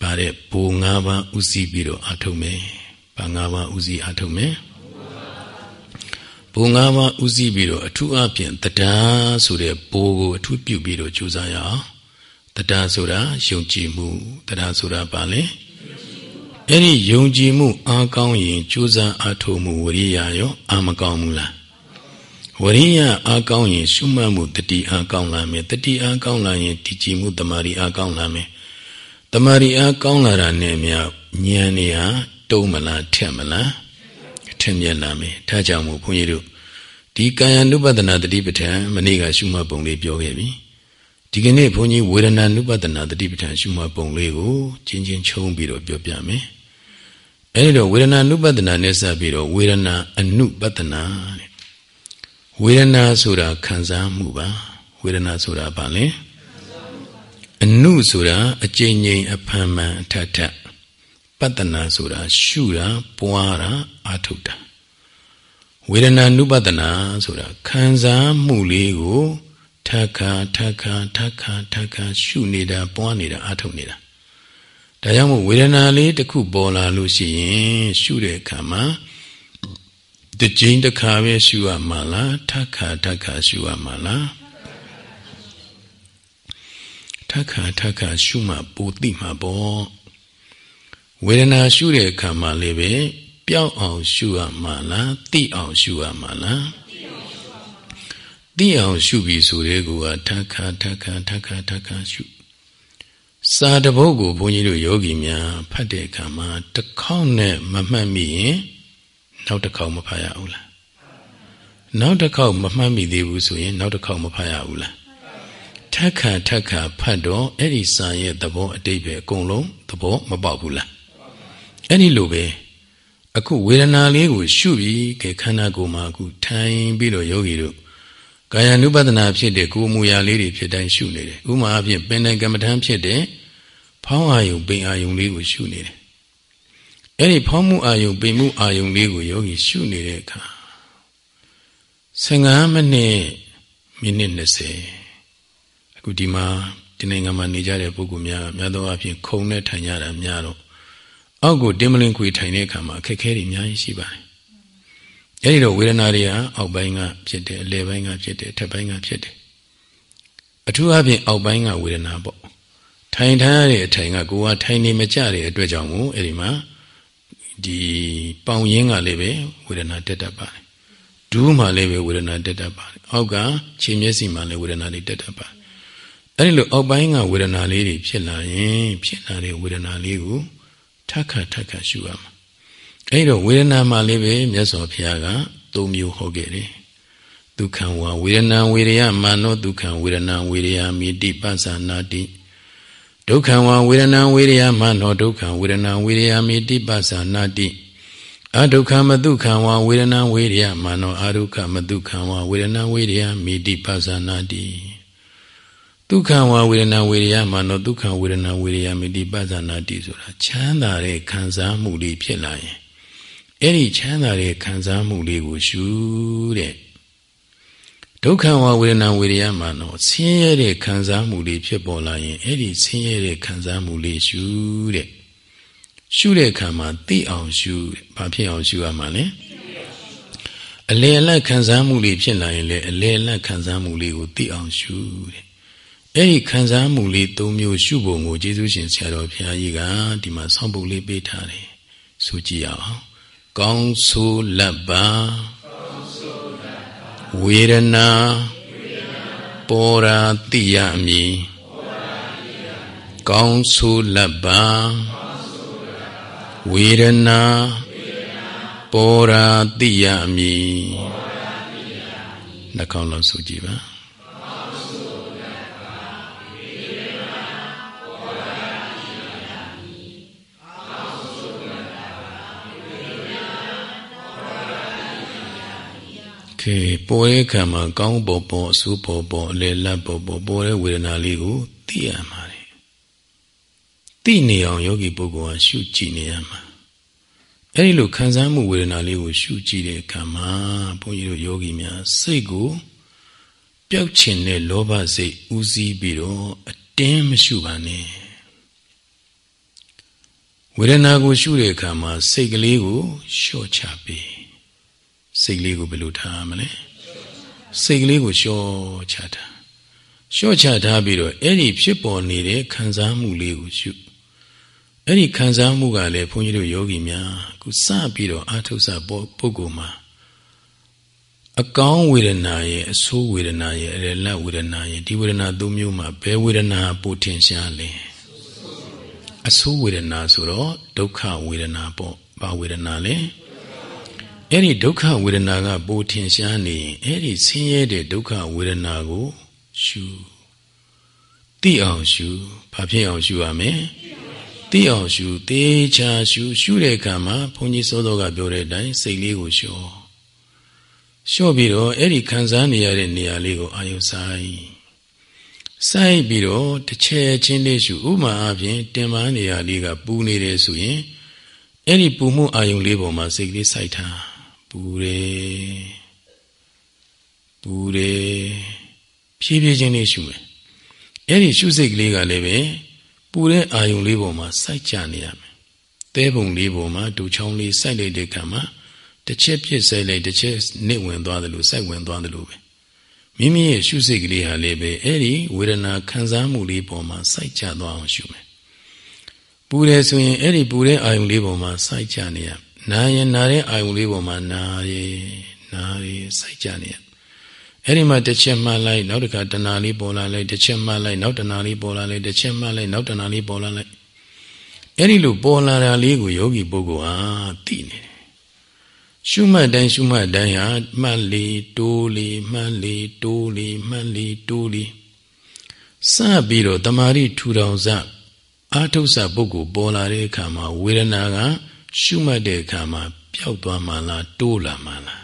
ဗါတဲ့ဘူ၅ပါးဥစည်းပြီးတော့အားထုတ်မယ်။ဘာ၅ပါးဥစည်းအားထုတ်မယ်။ဘူ၅ပါးဥစည်းပြီးတော့အထူးအဖြင့်တရားဆိုတဲ့ဘိုးကိုအထူးပြုပြီးတော့ကြိုးစားရအောင်တရားဆိုတာယုံကြည်မှုတရားဆိုတာဘာလဲအဲ့ဒီယုံကြည်မှုအားကောင်းရင်ကြိုးစားအားထုတ်မှုဝရိယရောအာမကောင်းဘူးလား ဝရိယအားကောင်းရင်ရှုမှတ်မှုတတိအားကောင်းလာမယ်တတိအားကောင်းလာရင်တည်ကြည်မှုတမာရီအားကောင်းလာမယ်တ တမာရီအားကောင်းလာတာနဲ့မြဉာဏ်နေဟာတုံးမလားထက်မလားထက်မြက်လာမယ်ဒါကြောင့်မို့ဘုန်းကြီးတို့ဒီကာယ ानु ပဒနာတတိပဋ္ဌာန်မနေ့ကရှုမှတ်ပုံလေးပြောခဲ့ပြီဒီကနေ့ဘုန်းကြီးဝေဒနာ ानु ပဒနာတတိပဋ္ဌာန်ရှုမှတ်ပုံလေးကိုချင်းချင်းချုံပြီးတော့ပြောပြမယ်အဲဒီတော့ဝေဒနာ ानु ပဒနာနဲ့စပ်ပြီးတော့ဝေဒနာအနုပဒနာတဲ့ ဝေဒနာဆိုတာခံစားမှုပါဝေဒနာဆိုတာဘာလဲအနုဆိုတာအကျဉ်းငိမ်အဖန်မှန်အထထပတ္တနာဆိုတာရှုတာပွားတာအာထုတ်တာဝေဒနာနုပတနာဆိုတာခံစားမှုလေးကိုထခါထခါထခါထခါရှုနေတာပွားနေတာအာထုတ်နေတာဒါကြောင့်မို့ဝေဒနာလေးတစ်ခုပေါ်လာလို့ရှိရင်ရှုတဲ့အခါမှာ တစ်ကြိမ်တစ်ခါပဲရှုရမှာလားထခါထခါရှုရမှာလားထခါထခါရှုမှပိုသိမှာပေါ့ဝေဒနာရှုတဲ့အခါမှာလည်းပဲပျောက်အောင်ရှုရမှာလားသိအောင်ရှုရမှာလားသိအောင်ရှုပြီဆိုတဲ့ကူကထခါထခါထခါထခါရှုစာတပုတ်ကိုဘုန်းကြီးတို့ယောဂီများဖတ်တဲ့အခါမှာတစ်ခေါက်နဲ့မမှတ်မိရင် နောက်တစ်ခေါက်မဖတ်ရဘူးလားနောက်တစ်ခေါက်မမှတ်မိသေးဘူးဆိုရင်နောက်တစ်ခေါက်မဖတ်ရဘူးလားထက်ခါထက်ခါဖတ်တော့အဲ့ဒီစာရဲ့သဘောအတိတ်ပဲအကုန်လုံးသဘောမပေါက်ဘူးလားအဲ့ဒီလိုပဲအခုဝေဒနာလေးကိုရှုပြီးခေခန္ဓာကိုယ်မှာအခုထိုင်ပြီးတော့ယောဂီတို့ကာယ ानु ပဒနာဖြစ်တဲ့ကိုယ်မူရာလေးတွေဖြစ်တိုင်းရှုနေတယ်ဥမာအဖြစ်ပင်နိုင်ကမ္မထမ်းဖြစ်တဲ့ဖောင်းအာယုံပိန်အာယုံလေးကိုရှုနေတယ် အဲ့ဒီဖောင်းမှုအာယုံပိန်မှုအာယုံလေးကိုယောဂီရှုနေတဲ့အခါ15မိနစ်မိနစ်20အခုဒီမှာဒီနိုင်ငံမှာနေကြတဲ့ပုဂ္ဂိုလ်များများသောအားဖြင့်ခုံနဲ့ထိုင်ကြတာများတော့အောက်ကိုတင်းမလင်းခွေထိုင်တဲ့အခါမှာအခက်အခဲတွေအများကြီးရှိပါတယ်။အဲဒီတော့ဝေဒနာတွေဟာအောက်ပိုင်းကဖြစ်တယ်အလယ်ပိုင်းကဖြစ်တယ်အထက်ပိုင်းကဖြစ်တယ်။အထူးအဖြင့်အောက်ပိုင်းကဝေဒနာပေါ့။ထိုင်ထားရတဲ့အထိုင်ကကိုယ်ကထိုင်နေမကြတဲ့အတွက်ကြောင့်မို့အဲဒီမှာ ဒီပေါင်ရင်းကလည်းပဲဝေဒနာတက်တတ်ပါတယ်။ဒူးမှလည်းပဲဝေဒနာတက်တတ်ပါတယ်။အောက်ကခြေမျက်စိမှလည်းဝေဒနာတွေတက်တတ်ပါတယ်။အဲဒီလိုအောက်ပိုင်းကဝေဒနာလေးတွေဖြစ်လာရင်ဖြစ်လာတဲ့ဝေဒနာလေးကိုထက်ခါထက်ခါရှုရမှာအဲ့တော့ဝေဒနာမှာလည်းပဲမြတ်စွာဘုရားကသုံးမျိုးဟောခဲ့တယ်ဒုက္ခံဝဝေဒနာဝေရယမာနောဒုက္ခံဝေဒနာဝေရယမိတိပသနာတိ ဒုက္ခံဝဝေဒနာဝေရယမာနောဒုက္ခံဝေဒနာဝေရယမိတိပသနာတိအဒုက္ခမဒုက္ခံဝဝေဒနာဝေရယမာနောအဒုက္ခမဒုက္ခံဝဝေဒနာဝေရယမိတိပသနာတိဒုက္ခဝဝေဒနာဝေရယမှာတော့ဒုက္ခဝေဒနာဝေရယမိတိပဇာနာတိဆိုတာချမ်းသာတဲ့ခံစားမှုလေးဖြစ်လာရင်အဲ့ဒီချမ်းသာတဲ့ခံစားမှုလေးကိုရှုတဲ့ ဒုက္ခဝဝေဒနာဝေရယမှာတော့ဆင်းရဲတဲ့ခံစားမှုလေးဖြစ်ပေါ်လာရင်အဲ့ဒီဆင်းရဲတဲ့ခံစားမှုလေးရှုတဲ့ရှုတဲ့အခါမှာသိအောင်ရှုဘာဖြစ်အောင်ရှုရမှာလဲအလေအလတ်ခံစားမှုလေးဖြစ်လာရင်လေအလေအလတ်ခံစားမှုလေးကိုသိအောင်ရှုတဲ့အဲ့ဒီခံစားမှုလေး၃မျိုးရှုပုံကိုကျေးဇူးရှင်ဆရာတော်ဘုရားကြီးကဒီမှာဆောင်းပုံလေးပေးထားတယ်ဆိုကြည့်ရအောင်ကောင်းဆိုးလက်ပါ ဝေဒနာပေါ်ရာတိယမည်ကောင်းဆိုးလက်ပါဝေဒနာပေါ်ရာတိယမည်နှာခေါင်းလောက်ဆိုကြည့်ပါ ကဲပေါ်တဲ့ခံမှာကောင်းပေါ်ပေါ်အဆိုးပေါ်ပေါ်အလေလတ်ပေါ်ပေါ်ပေါ်တဲ့ဝေဒနာလေးကိုသိရမှာတယ်သိနေအောင်ယောဂီပုဂ္ဂိုလ်ကရှုကြည့်နေရမှာအဲဒီလိုခံစားမှုဝေဒနာလေးကိုရှုကြည့်တဲ့အခါမှာဘုန်းကြီးတို့ယောဂီများစိတ်ကိုပျောက်ချင်တဲ့လောဘစိတ်ဥစည်းပြီးတော့အတင်းမရှုပါနဲ့ဝေဒနာကိုရှုတဲ့အခါမှာစိတ်ကလေးကိုလျှော့ချပေး စိတ်လေးကိုဘယ်လိုထားမလဲစိတ်ကလေးကိုလျှော့ချတာလျှော့ချထားပြီးတော့အဲ့ဒီဖြစ်ပေါ်နေတဲ့ခံစားမှုလေးကိုရှုအဲ့ဒီခံစားမှုကလည်းဘုန်းကြီးတို့ယောဂီများခုစပြီးတော့အာထုဆပုဂ္ဂိုလ်မှာအကောင်းဝေဒနာရဲ့အဆိုးဝေဒနာရဲ့အရလတ်ဝေဒနာရဲ့ဒီဝေဒနာသုံးမျိုးမှာဘယ်ဝေဒနာပိုထင်ရှားလဲအဆိုးဝေဒနာဆိုတော့ဒုက္ခဝေဒနာပေါ့ဘာဝေဒနာလဲ အဲ့ဒီဒုက္ခဝေဒနာကပိုထင်ရှားနေရင်အဲ့ဒီဆင်းရဲတဲ့ဒုက္ခဝေဒနာကိုရှုသိအောင်ရှုဘာဖြစ်အောင်ရှုရမလဲသိအောင်ရှုသေချာရှုရှုတဲ့အခါမှာဘုန်းကြီးစောစောကပြောတဲ့အတိုင်းစိတ်လေးကိုလျှော့လျှော့ပြီးတော့အဲ့ဒီခံစားနေရတဲ့နေရာလေးကိုအာယုဆိုင်စိုက်ပြီးတော့တစ်ချက်ချင်းလေးရှုဥမာအပြင်တင်ပန်းနေရာလေးကပူနေတယ်ဆိုရင်အဲ့ဒီပူမှုအာယုလေးပေါ်မှာစိတ်လေးစိုက်ထား ပူတယ်ပူတယ်ဖြည်းဖြည်းချင်းလေးရှုမယ်အဲ့ဒီရှုစိတ်ကလေးကလည်းပဲပူတဲ့အာယုလေးပေါ်မှာစိုက်ကြနေရမယ်သဲပုံလေးပေါ်မှာဒူချောင်းလေးစိုက်လိုက်တဲ့အခါမှာတစ်ချက်ပြစ်စိုက်လိုက်တစ်ချက်နစ်ဝင်သွားတယ်လို့စိုက်ဝင်သွားတယ်လို့ပဲမိမိရဲ့ရှုစိတ်ကလေးဟာလည်းပဲအဲ့ဒီဝေဒနာခံစားမှုလေးပေါ်မှာစိုက်ကြသွားအောင်ရှုမယ်ပူတယ်ဆိုရင်အဲ့ဒီပူတဲ့အာယုလေးပေါ်မှာစိုက်ကြနေရ နာရင်နာတဲ့အာယုလေးပေါ်မှာနာရနာရစိုက်ကြနေရအဲ့ဒီမှာတစ်ချက်မှလိုက်နောက်တစ်ခါတဏှာလေးပေါ်လာလိုက်တစ်ချက်မှလိုက်နောက်တဏှာလေးပေါ်လာလိုက်တစ်ချက်မှလိုက်နောက်တဏှာလေးပေါ်လာလိုက်အဲ့ဒီလိုပေါ်လာတာလေးကိုယောဂီပုဂ္ဂိုလ်ဟာသိနေတယ်ရှုမှတ်တိုင်းရှုမှတ်တိုင်းဟာမှတ်လေတိုးလေမှတ်လေတိုးလေမှတ်လေတိုးလေစပြီးတော့တမာရီထူထောင်စအာထုဆပုဂ္ဂိုလ်ပေါ်လာတဲ့အခါမှာဝေဒနာက ရှုမှတ်တဲ့အခါမှာပျောက်သွားမှလားတိုးလာမှလား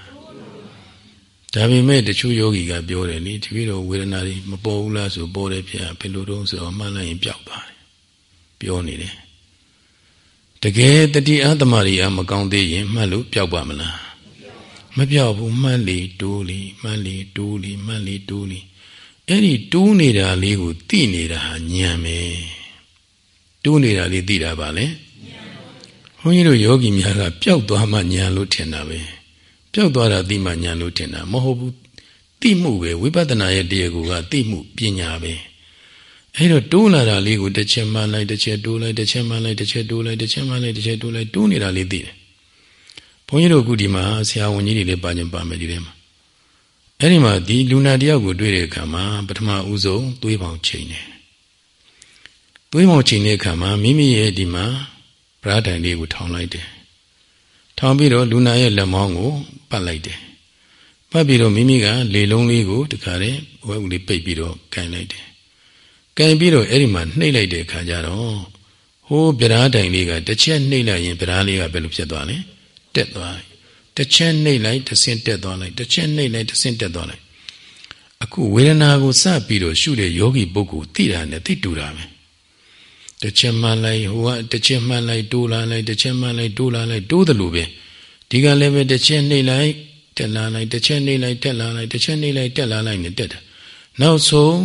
ဒါပေမဲ့တချို့ယောဂီကပြောတယ်လေတပည့်တော်ဝေဒနာတွေမပေါ်ဘူးလားဆိုပေါ်တယ်ဖြစ်ဘယ်လိုတော့ဆိုတော့မှတ်လိုက်ရင်ပျောက်သွားတယ်ပြောနေတယ်တကယ်တတိအသမရိယမကောင်းသေးရင်မှတ်လို့ပျောက်ပါမလားမပျောက်ဘူးမှတ်လေတိုးလေမှတ်လေတိုးလေမှတ်လေတိုးလေအဲ့ဒီတိုးနေတာလေးကိုသိနေတာဟာဉာဏ်ပဲတိုးနေတာလေးသိတာပါလေ ဘုန်းကြီးတို့ယောဂီများကပျောက်သွားမှဉာဏ်လို့ထင်တာပဲပျောက်သွားတာသိမှဉာဏ်လို့ထင်တာမဟုတ်ဘူးသိမှုပဲဝိပဿနာရဲ့တရားကိုကသိမှုပညာပဲအဲ့တော့တိုးလာတာလေးကိုတစ်ချက်မှလိုက်တစ်ချက်တိုးလိုက်တစ်ချက်မှလိုက်တစ်ချက်တိုးလိုက်တစ်ချက်မှလိုက်တစ်ချက်တိုးလိုက်တိုးနေတာလေးသိတယ်ဘုန်းကြီးတို့အခုဒီမှာဆရာဝန်ကြီးတွေလည်းပါကြပါမယ်ဒီထဲမှာအဲ့ဒီမှာဒီလူနာတယောက်ကိုတွေ့တဲ့အခါမှာပထမဦးဆုံးသွေးပေါင်ချိန်တယ်သွေးပေါင်ချိန်တဲ့အခါမှာမိမိရဲ့ဒီမှာ ပရာဒိုင်လေးကိုထောင်လိုက်တယ်ထောင်ပြီးတော့လူနာရဲ့လက်မောင်းကိုပတ်လိုက်တယ်ပတ်ပြီးတော့မိမိကလေလုံးလေးကိုတခါတည်းဝဲဦးလေးပိတ်ပြီးတော့ကန်လိုက်တယ်ကန်ပြီးတော့အဲ့ဒီမှာနှိပ်လိုက်တဲ့အခါကျတော့ဟိုးပြဓာတိုင်လေးကတစ်ချက်နှိပ်လိုက်ရင်ပြဓာလေးကဘယ်လိုဖြစ်သွားလဲတက်သွားတစ်ချက်နှိပ်လိုက်တစ်ဆင့်တက်သွားလိုက်တစ်ချက်နှိပ်လိုက်တစ်ဆင့်တက်သွားလိုက်အခုဝေဒနာကိုစပြီးတော့ရှုတဲ့ယောဂီပုဂ္ဂိုလ်သိတာနဲ့သိတူတာပဲ တစ်ချက်မှလိုက်ဟိုကတစ်ချက်မှလိုက်တိုးလာလိုက်တစ်ချက်မှလိုက်တိုးလာလိုက်တိုးတယ်လို့ပဲဒီကလည်းပဲတစ်ချက်နှိပ်လိုက်တက်လာလိုက်တစ်ချက်နှိပ်လိုက်တက်လာလိုက်တစ်ချက်နှိပ်လိုက်တက်လာလိုက်နဲ့တက်တယ်နောက်ဆုံး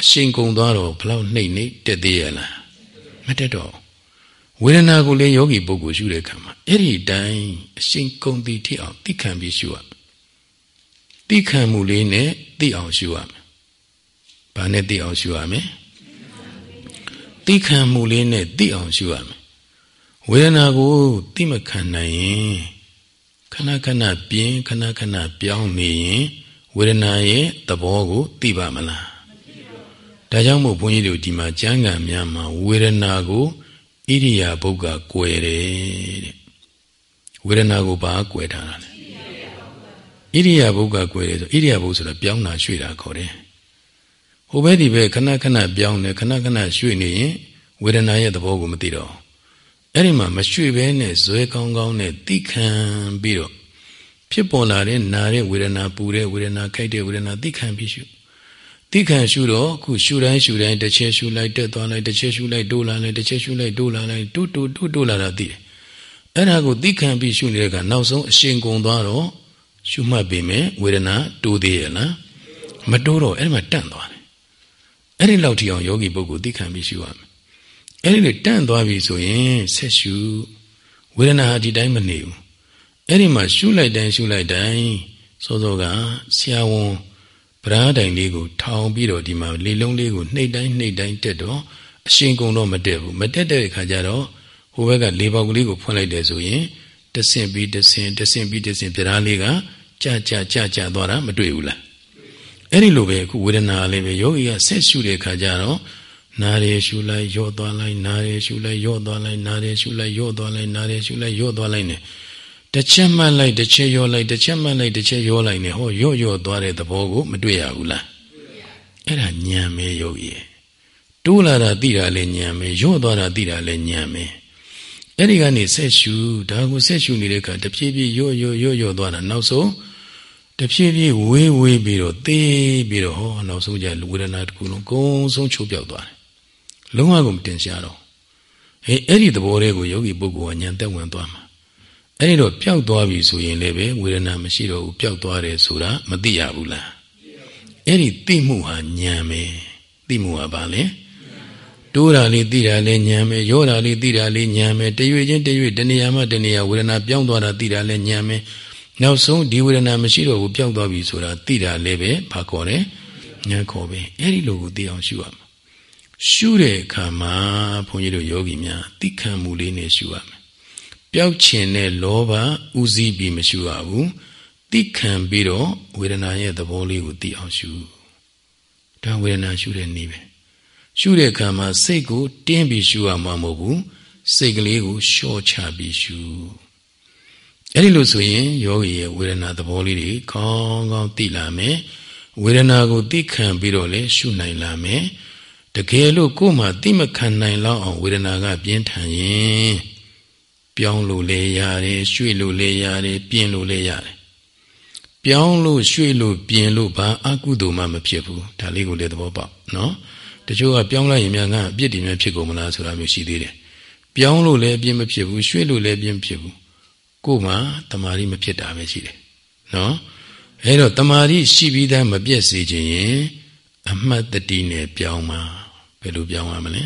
အရှင်ကုံသွားတော့ဘလောက်နှိပ်နှိပ်တက်သေးရလားမတက်တော့ဝေဒနာကိုလည်းယောဂီပုဂ္ဂိုလ်ရှုတဲ့အခါမှာအဲ့ဒီတိုင်းအရှင်ကုံတိထိအောင်သိခံပြီးရှုရသိခံမှုလေးနဲ့သိအောင်ရှုရမယ်။ဘာနဲ့သိအောင်ရှုရမလဲ။ သိခံမှုလေးနဲ့သိအောင်ရှုရမယ်။ဝေဒနာကိုသိမခံနိုင်ရင်ခဏခဏပြင်းခဏခဏပြောင်းနေရင်ဝေဒနာရဲ့သဘောကိုသိပါမလား။ဒါကြောင့်မို့ဘုန်းကြီးတို့ဒီမှာကျမ်းဂန်များမှာဝေဒနာကိုဣရိယာပုဂ္ဂကွယ်တယ်တဲ့ဝေဒနာကိုဘာကွယ်ထားတာလဲဣရိယာပုဂ္ဂကွယ်တယ်ဆိုဣရိယာပုဆိုတာပြောင်းတာရွှေ့တာခေါ်တယ် ဟိုဘက်ဒီဘက်ခဏခဏပြောင်းတယ်ခဏခဏရွှေ့နေရင်ဝေဒနာရဲ့သဘောကိုမသိတော့အဲ့ဒီမှာမရွှေ့ဘဲနဲ့ဇွဲကောင်းကောင်းနဲ့တိခံပြီးတော့ဖြစ်ပေါ်လာတဲ့နာတဲ့ဝေဒနာပူတဲ့ဝေဒနာခိုက်တဲ့ဝေဒနာတိခံပြီးရှုတိခံရှုတော့ခုရှုတိုင်းရှုတိုင်းတစ်ချက်ရှုလိုက်တက်သွားလိုက်တစ်ချက်ရှုလိုက်တိုးလာလိုက်တစ်ချက်ရှုလိုက်တိုးလာလိုက်တိုးတိုးတိုးတိုးလာတာသိတယ်အဲ့ဒါကိုတိခံပြီးရှုနေတဲ့ကနောက်ဆုံးအရှင်ကုံသွားတော့ရှုမှတ်ပေမဲ့ဝေဒနာတိုးသေးရဲ့လားမတိုးတော့အဲ့ဒီမှာတန့်သွားတယ် အဲ့ဒီလောက်ထိအောင်ယောဂီပုဂ္ဂိုလ်တိခံပြီးရှုရမယ်အဲ့ဒီလေတန့်သွားပြီဆိုရင်ဆက်ရှုဝေဒနာဟာဒီတိုင်းမနေဘူးအဲ့ဒီမှာရှုလိုက်တိုင်းရှုလိုက်တိုင်းစောစောကဆရာဝန်ပဓာတိုင်လေးကိုထောင်ပြီးတော့ဒီမှာလေလုံးလေးကိုနှိပ်တိုင်းနှိပ်တိုင်းတက်တော့အရှင်ကုံတော့မတက်ဘူးမတက်တဲ့အခါကျတော့ဟိုဘက်ကလေပေါက်ကလေးကိုဖွင့်လိုက်တယ်ဆိုရင်တဆင့်ပြီးတဆင့်တဆင့်ပြီးတဆင့်ပဓာလေးကကြာကြာကြာကြာသွားတာမတွေ့ဘူးလား အဲ့ဒီလိုပဲအခုဝေဒနာလေးပဲယောဂီကဆက်ရှုတဲ့အခါကျတော့နားရရှုလိုက်ရော့သွားလိုက်နားရရှုလိုက်ရော့သွားလိုက်နားရရှုလိုက်ရော့သွားလိုက်နားရရှုလိုက်ရော့သွားလိုက်နဲ့တစ်ချက်မှတ်လိုက်တစ်ချက်ရောလိုက်တစ်ချက်မှတ်လိုက်တစ်ချက်ရောလိုက်နဲ့ဟောရော့ရော့သွားတဲ့သဘောကိုမတွေ့ရဘူးလားအဲ့ဒါညံမဲယောဂီရဲ့တိုးလာတာသိတာလည်းညံမဲရော့သွားတာသိတာလည်းညံမဲအဲ့ဒီကနေဆက်ရှုဒါကိုဆက်ရှုနေတဲ့အခါတဖြည်းဖြည်းရော့ရော့ရော့ရော့သွားတာနောက်ဆုံး တဖြည်းဖြည်းဝေးဝေးပြီးတော့သေပြီးတော့ဟောနောက်ဆုံးကြဝေဒနာတစ်ခုလုံးအကုန်ဆုံးချုပ်ပြောက်သွားတယ်လုံးဝကိုမတင်ရှားတော့ဟေးအဲ့ဒီသဘောလေးကိုယောဂီပုဂ္ဂိုလ်ကညံသက်ဝင်သွားမှာအဲ့ဒီတော့ပျောက်သွားပြီဆိုရင်လည်းပဲဝေဒနာမရှိတော့ဘူးပျောက်သွားတယ်ဆိုတာမသိရဘူးလားအဲ့ဒီသိမှုဟာညံပဲသိမှုဟာဘာလဲတိုးတာလေးသိတာလေးညံမယ်ရောတာလေးသိတာလေးညံမယ်တရွေချင်းတရွေတနေရာမှတနေရာဝေဒနာပြောင်းသွားတာသိတာလေးညံမယ် နောက်ဆုံးဒီဝေဒနာမရှိတော့ဘူးပြောင်းသွားပြီဆိုတာသိတာလည်းပဲဘာခေါ်လဲညံခေါ်ပဲအဲ့ဒီလိုကိုသိအောင်ရှုရမှာရှုတဲ့အခါမှာဘုန်းကြီးတို့ယောဂီများသိခံမှုလေးနဲ့ရှုရမယ်ပျောက်ချင်တဲ့လောဘဥစည်းပြီးမရှုရဘူးသိခံပြီးတော့ဝေဒနာရဲ့သဘောလေးကိုသိအောင်ရှုဒါဝေဒနာရှုတဲ့နည်းပဲရှုတဲ့အခါမှာစိတ်ကိုတင်းပြီးရှုရမှာမဟုတ်ဘူးစိတ်ကလေးကိုလျှော့ချပြီးရှု အဲ့ဒီလိုဆိုရင်ယောဂီရဲ့ဝေဒနာသဘောလေးတွေကောင်းကောင်းသိလာမယ်ဝေဒနာကိုသိခံပြီးတော့လည်းရှုနိုင်လာမယ်တကယ်လို့ကိုယ်မှသိမခံနိုင်လောက်အောင်ဝေဒနာကပြင်းထန်ရင်ပြောင်းလို့လည်းရတယ်ရွှေ့လို့လည်းရတယ်ပြင်လို့လည်းရတယ်ပြောင်းလို့ရွှေ့လို့ပြင်လို့ဘာအကုသိုလ်မှမဖြစ်ဘူးဒါလေးကိုလည်းသဘောပေါက်နော်တချို့ကပြောင်းလိုက်ရင်များငါအပြစ်တွေများဖြစ်ကုန်မလားဆိုတာမျိုးရှိသေးတယ်ပြောင်းလို့လည်းအပြစ်မဖြစ်ဘူးရွှေ့လို့လည်းအပြစ်မဖြစ်ဘူး ကိုယ်မှတမာရီမဖြစ်တာပဲရှိတယ်နော်အဲတော့တမာရီရှိပြီးသားမပြည့်စေခြင်းရင်အမှတ်တတိနဲ့ပြောင်းမှာဘယ်လိုပြောင်းရမလဲ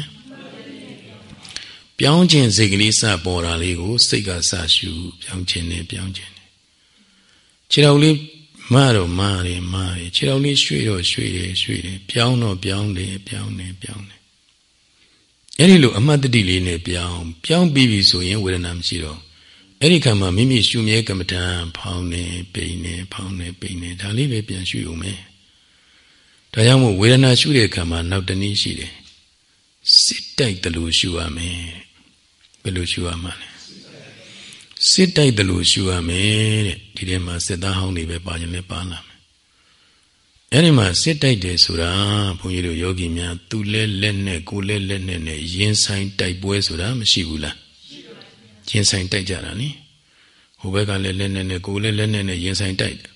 ပြောင်းခြင်းစိတ်ကလေးစပေါ်တာလေးကိုစိတ်ကစရှုပြောင်းခြင်းနဲ့ပြောင်းခြင်းနဲ့ခြေတော်လေးမတော့မတယ်မတယ်ခြေတော်လေးရွှေ့တော့ရွှေ့တယ်ရွှေ့တယ်ပြောင်းတော့ပြောင်းတယ်ပြောင်းတယ်ပြောင်းတယ်အဲ့ဒီလိုအမှတ်တတိလေးနဲ့ပြောင်းပြောင်းပြီးပြီဆိုရင်ဝေဒနာမရှိတော့ အဲ့ဒီခါမှာမိမိရှုမြဲကမ္မဋ္ဌာန်းဖောင်းနေပိန်နေဖောင်းနေပိန်နေဒါလေးပဲပြန်ရှုုံမယ်ဒါကြောင့်မို့ဝေဒနာရှုတဲ့အခါမှာနောက်တနည်းရှိတယ်စစ်တိုက်တယ်လို့ရှုရမယ်ဘယ်လိုရှုရမှာလဲစစ်တိုက်တယ်လို့ရှုရမယ်တဲ့ဒီထဲမှာစစ်သားဟောင်းတွေပဲပါရင်လည်းပါလာမယ်အဲ့ဒီမှာစစ်တိုက်တယ်ဆိုတာဘုန်းကြီးတို့ယောဂီများသူလဲလက်နဲ့ကိုလဲလက်နဲ့နဲ့ရင်ဆိုင်တိုက်ပွဲဆိုတာမရှိဘူးလား ရင်ဆိုင်တိုက်ကြတာနိဟိုဘက်ကလည်းလက်နဲ့နဲ့ကိုလည်းလက်နဲ့နဲ့ရင်ဆိုင်တိုက်တယ်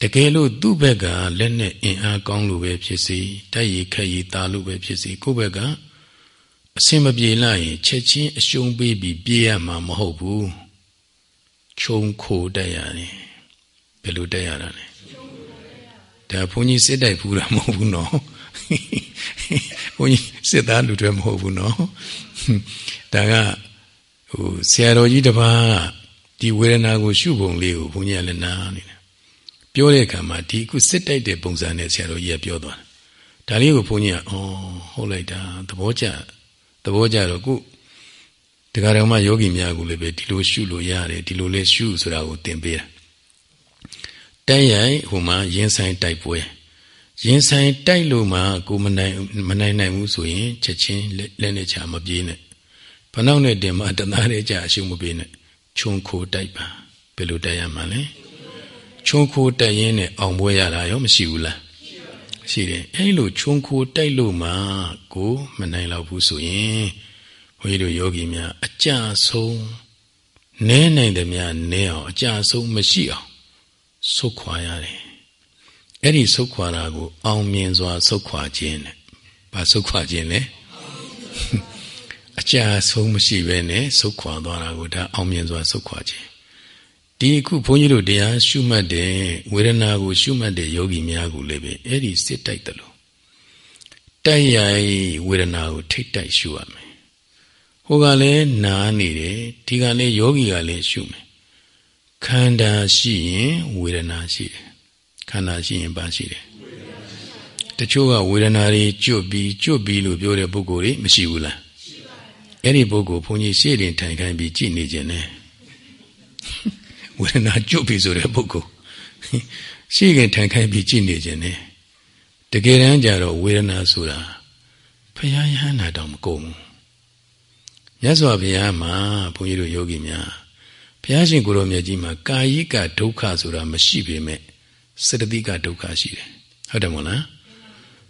တကယ်လို့သူ့ဘက်ကလက်နဲ့အင်အားကောင်းလို့ပဲဖြစ်စီတိုက်ရခက်ရတာလို့ပဲဖြစ်စီကိုယ့်ဘက်ကအစင်မပြေလိုက်ရင်ချက်ချင်းအရှုံးပေးပြီးပြေးရမှာမဟုတ်ဘူးခြုံခိုတိုက်ရတယ်ဘယ်လိုတိုက်ရတာလဲဒါဘုန်းကြီးစစ်တိုက်ဖူးတာမဟုတ်ဘူးနော်ဘုန်းကြီးစစ်သားလူတွေမဟုတ်ဘူးနော်ဒါက ဟိုဆရာတော်ကြီးတပါးဒီဝေဒနာကိုရှုပုံလေးကိုဘုန်းကြီးကလည်းနားနေတယ်ပြောတဲ့အခါမှာဒီအခုစစ်တိုက်တဲ့ပုံစံနဲ့ဆရာတော်ကြီးကပြောသွားတယ်ဒါလေးကိုဘုန်းကြီးကအော်ဟုတ်လိုက်တာသဘောကျသဘောကျတော့ခုတရားတော်မှာယောဂီများကိုလည်းပဲဒီလိုရှုလို့ရတယ်ဒီလိုလဲရှုဆိုတာကိုသင်ပေးတာတန်းရိုင်ဟိုမှာရင်ဆိုင်တိုက်ပွဲရင်ဆိုင်တိုက်လို့မှကိုမနိုင်မနိုင်နိုင်ဘူးဆိုရင်ချက်ချင်းလက်နဲ့ချမပြေးနဲ့ဖ နှောက်နဲ့တင်မှတသားလေးကြအရှုံးမပေးနဲ့ခြုံခိုတိုက်ပါဘယ်လိုတိုက်ရမှာလဲခြုံခိုတိုက်ရင်းနဲ့အောင်ပွဲရတာရောမရှိဘူးလားရှိတယ်အဲ့လိုခြုံခိုတိုက်လို့မှကိုမနိုင်တော့ဘူးဆိုရင်ဘုန်းကြီးတို့ယောဂီများအကြဆုံးနဲနိုင်တယ်များနဲအောင်အကြဆုံးမရှိအောင်ဆုတ်ခွာရတယ်အဲ့ဒီဆုတ်ခွာတာကို အောင်မြင်စွာဆုတ်ခွာခြင်းနဲ့ဘာဆုတ်ခွာခြင်းလဲ အကြဆုံးမရှိဘဲနဲ့ဆုတ်ခွာသွားတာကိုဒါအောင်မြင်စွာဆုတ်ခွာခြင်းဒီအခုဘုန်းကြီးတို့တရားရှုမှတ်တဲ့ဝေဒနာကို ရှုမှတ်တဲ့ယောဂီများကိုလည်းပဲအဲ့ဒီစစ်တိုက်တယ်လို့တိုက်ရိုက်ဝေဒနာကိုထိတ်တိုက်ရှုရမယ်ဟိုကလည်းနားနေတယ်ဒီကလည်းယောဂီကလည်းရှုမယ်ခန္ဓာရှိရင်ဝေဒနာရှိတယ်ခန္ဓာရှိရင်ဘာရှိတယ်တချို့ကဝေဒနာတွေကျွတ်ပြီးကျွတ်ပြီးလို့ပြောတဲ့ပုဂ္ဂိုလ်တွေမရှိဘူးလား အဲ့ဒီပုဂ္ဂိုလ်ဘုန်းကြီးရှေ့တင်ထိုင်ခိုင်းပြီးကြည်နေခြင်းနဲ့ဝေဒနာကျွတ်ပြီးဆိုတဲ့ပုဂ္ဂိုလ်ရှေ့ခင်ထိုင်ခိုင်းပြီးကြည်နေခြင်းနဲ့တကယ်တမ်းကျတော့ဝေဒနာဆိုတာဘဖရာယဟန္တာတောင်မကုန်ဘူးမြတ်စွာဘုရားမှာဘုန်းကြီးတို့ယောဂီများဘုရားရှင်ကိုရောမြတ်ကြီးမှာကာယိကဒုက္ခဆိုတာမရှိပေမဲ့စတတိကဒုက္ခရှိတယ်ဟုတ်တယ်မို့လား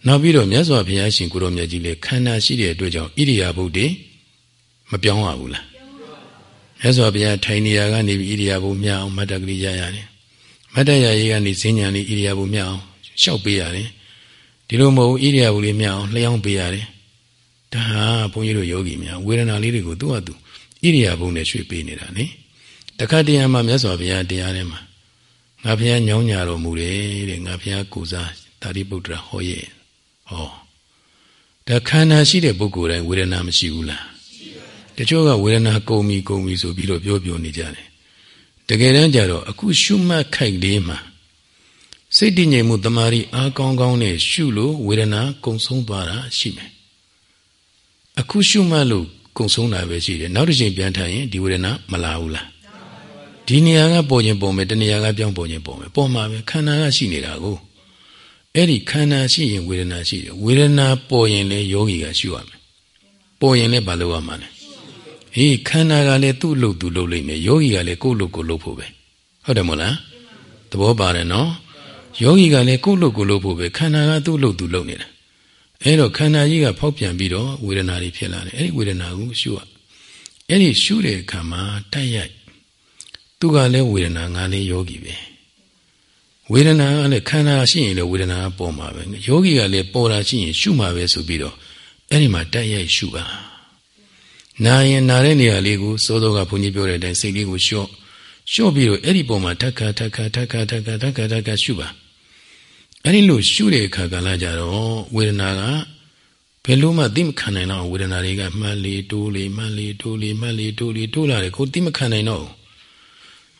နောက်ပြီးတော့မြတ်စွာဘုရားရှင်ကိုရောမြတ်ကြီးလေခန္ဓာရှိတဲ့အတွက်ကြောင့်ဣရိယာပုတ်တွေ မပြောင်းရဘူးလားမြတ်စွာဘုရားထိုင်နေရာကနေပြီးဣရိယာပုတ်မြအောင်မတ္တကလေးရရတယ်မတ္တရာရေးကနေဈဉ္ညာလေးဣရိယာပုတ်မြအောင်ရှောက်ပေးရတယ်ဒီလိုမဟုတ်ဣရိယာပုတ်လေးမြအောင်လျှောင်းပေးရတယ်ဒါဟာဘုန်းကြီးတို့ယောဂီများဝေဒနာလေးတွေကိုသူ့ဟာသူဣရိယာပုတ်နဲ့ရွှေ့ပေးနေတာလေတခါတည်းမှာမြတ်စွာဘုရားတရားထဲမှာငါဘုရားညောင်းညာတော်မူတယ်တဲ့ငါဘုရားကိုစားတာရိပုတ္တရာဟောရဲ့ဟောဒါခန္ဓာရှိတဲ့ပုဂ္ဂိုလ်တိုင်းဝေဒနာမရှိဘူးလား တချို့ကဝေဒနာကုန်ပြီကုန်ပြီဆိုပြီးတော့ပြောပြောနေကြတယ်တကယ်တမ်းကျတော့အခုရှုမှတ်ခိုက်လေးမှာစိတ်တည်ငြိမ်မှုတမာရီအားကောင်းကောင်းနဲ့ရှုလို့ဝေဒနာကုံဆုံးသွားတာရှိမယ်အခုရှုမှတ်လို့ကုံဆုံးတာပဲရှိတယ်နောက်တစ်ချိန်ပြန်ထိုင်ရင်ဒီဝေဒနာမလာဘူးလားဒီနေရာကပေါ်ခြင်းပေါ်မယ်တနေရာကပြောင်းပေါ်ခြင်းပေါ်မယ်ပေါ်မှာပဲခန္ဓာကရှိနေတာကိုအဲ့ဒီခန္ဓာရှိရင်ဝေဒနာရှိတယ်ဝေဒနာပေါ်ရင်လည်းယောဂီကရှုရမယ်ပေါ်ရင်လည်းမလုပ်ရမှာလဲ ဟေးခန္ဓာကလည်းသူ့လို့သူလုပ်လိမ့်မယ်ယောဂီကလည်းကိုယ့်လို့ကိုယ်လုပ်ဖို့ပဲဟုတ်တယ်မို့လားသဘောပါတယ်နော်ယောဂီကလည်းကိုယ့်လို့ကိုယ်လုပ်ဖို့ပဲခန္ဓာကသူ့လို့သူလုပ်နေတာအဲ့တော့ခန္ဓာကြီးကဖောက်ပြန်ပြီးတော့ဝေဒနာတွေဖြစ်လာတယ်အဲ့ဒီဝေဒနာကိုရှုရအဲ့ဒီရှုတဲ့အခါမှာတိုက်ရိုက်သူကလည်းဝေဒနာငါလည်းယောဂီပဲဝေဒနာကလည်းခန္ဓာရှိရင်လည်းဝေဒနာပေါ်မှာပဲယောဂီကလည်းပေါ်တာရှိရင်ရှုမှာပဲဆိုပြီးတော့အဲ့ဒီမှာတိုက်ရိုက်ရှုပါ နာရင်နာတဲ့နေရာလေးကိုစောစောကဘုန်းကြီးပြောတဲ့အတိုင်းစိတ်လေးကိုလျှော့လျှော့ပြီးတော့အဲ့ဒီပုံမှာထက်ခါထက်ခါထက်ခါထက်ခါထက်ခါထက်ခါရှုပါအဲ့ဒီလိုရှုတဲ့အခါကလည်းကြတော့ဝေဒနာကဘယ်လို့မှသိမခံနိုင်တော့ဝေဒနာတွေကမှန်လေတိုးလေမှန်လေတိုးလေမှန်လေတိုးလေတိုးလာတယ်ကိုသိမခံနိုင်တော့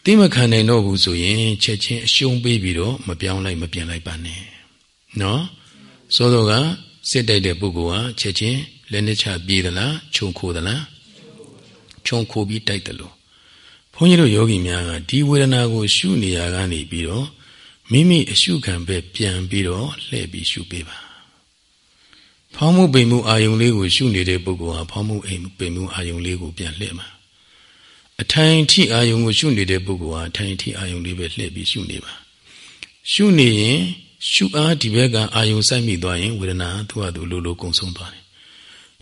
သိမခံနိုင်တော့ဘူးဆိုရင်ချက်ချင်းအရှုံးပေးပြီးတော့မပြောင်းလိုက်မပြန်လိုက်ပါနဲ့နော်စောစောကစစ်တိုက်တဲ့ပုဂ္ဂိုလ်ဟာချက်ချင်း လက်နဲ့ချပြေးသလားခြုံခိုးသလားခြုံခိုးပြီးတိုက်တယ်လို့ဘုန်းကြီးတို့ယောဂီများကဒီဝေဒနာကို ရှုနေရကနေပြီးတော့မိမိအရှုခံပဲပြန်ပြီးတော့လှည့်ပြီးရှုပေးပါဖောင်းမှုပိန်မှုအာယုံလေးကိုရှုနေတဲ့ပုဂ္ဂိုလ်ဟာဖောင်းမှုအိမ်ပိန်မှုအာယုံလေးကိုပြန်လှည့်မှာအထိုင်ထိအာယုံကိုရှုနေတဲ့ပုဂ္ဂိုလ်ဟာအထိုင်ထိအာယုံလေးပဲလှည့်ပြီးရှုနေပါရှုနေရင်ရှုအားဒီဘက်ကအာယုံစိုက်မိသွားရင်ဝေဒနာသူ့ဟာသူလိုလိုကုံဆုံးသွားတယ်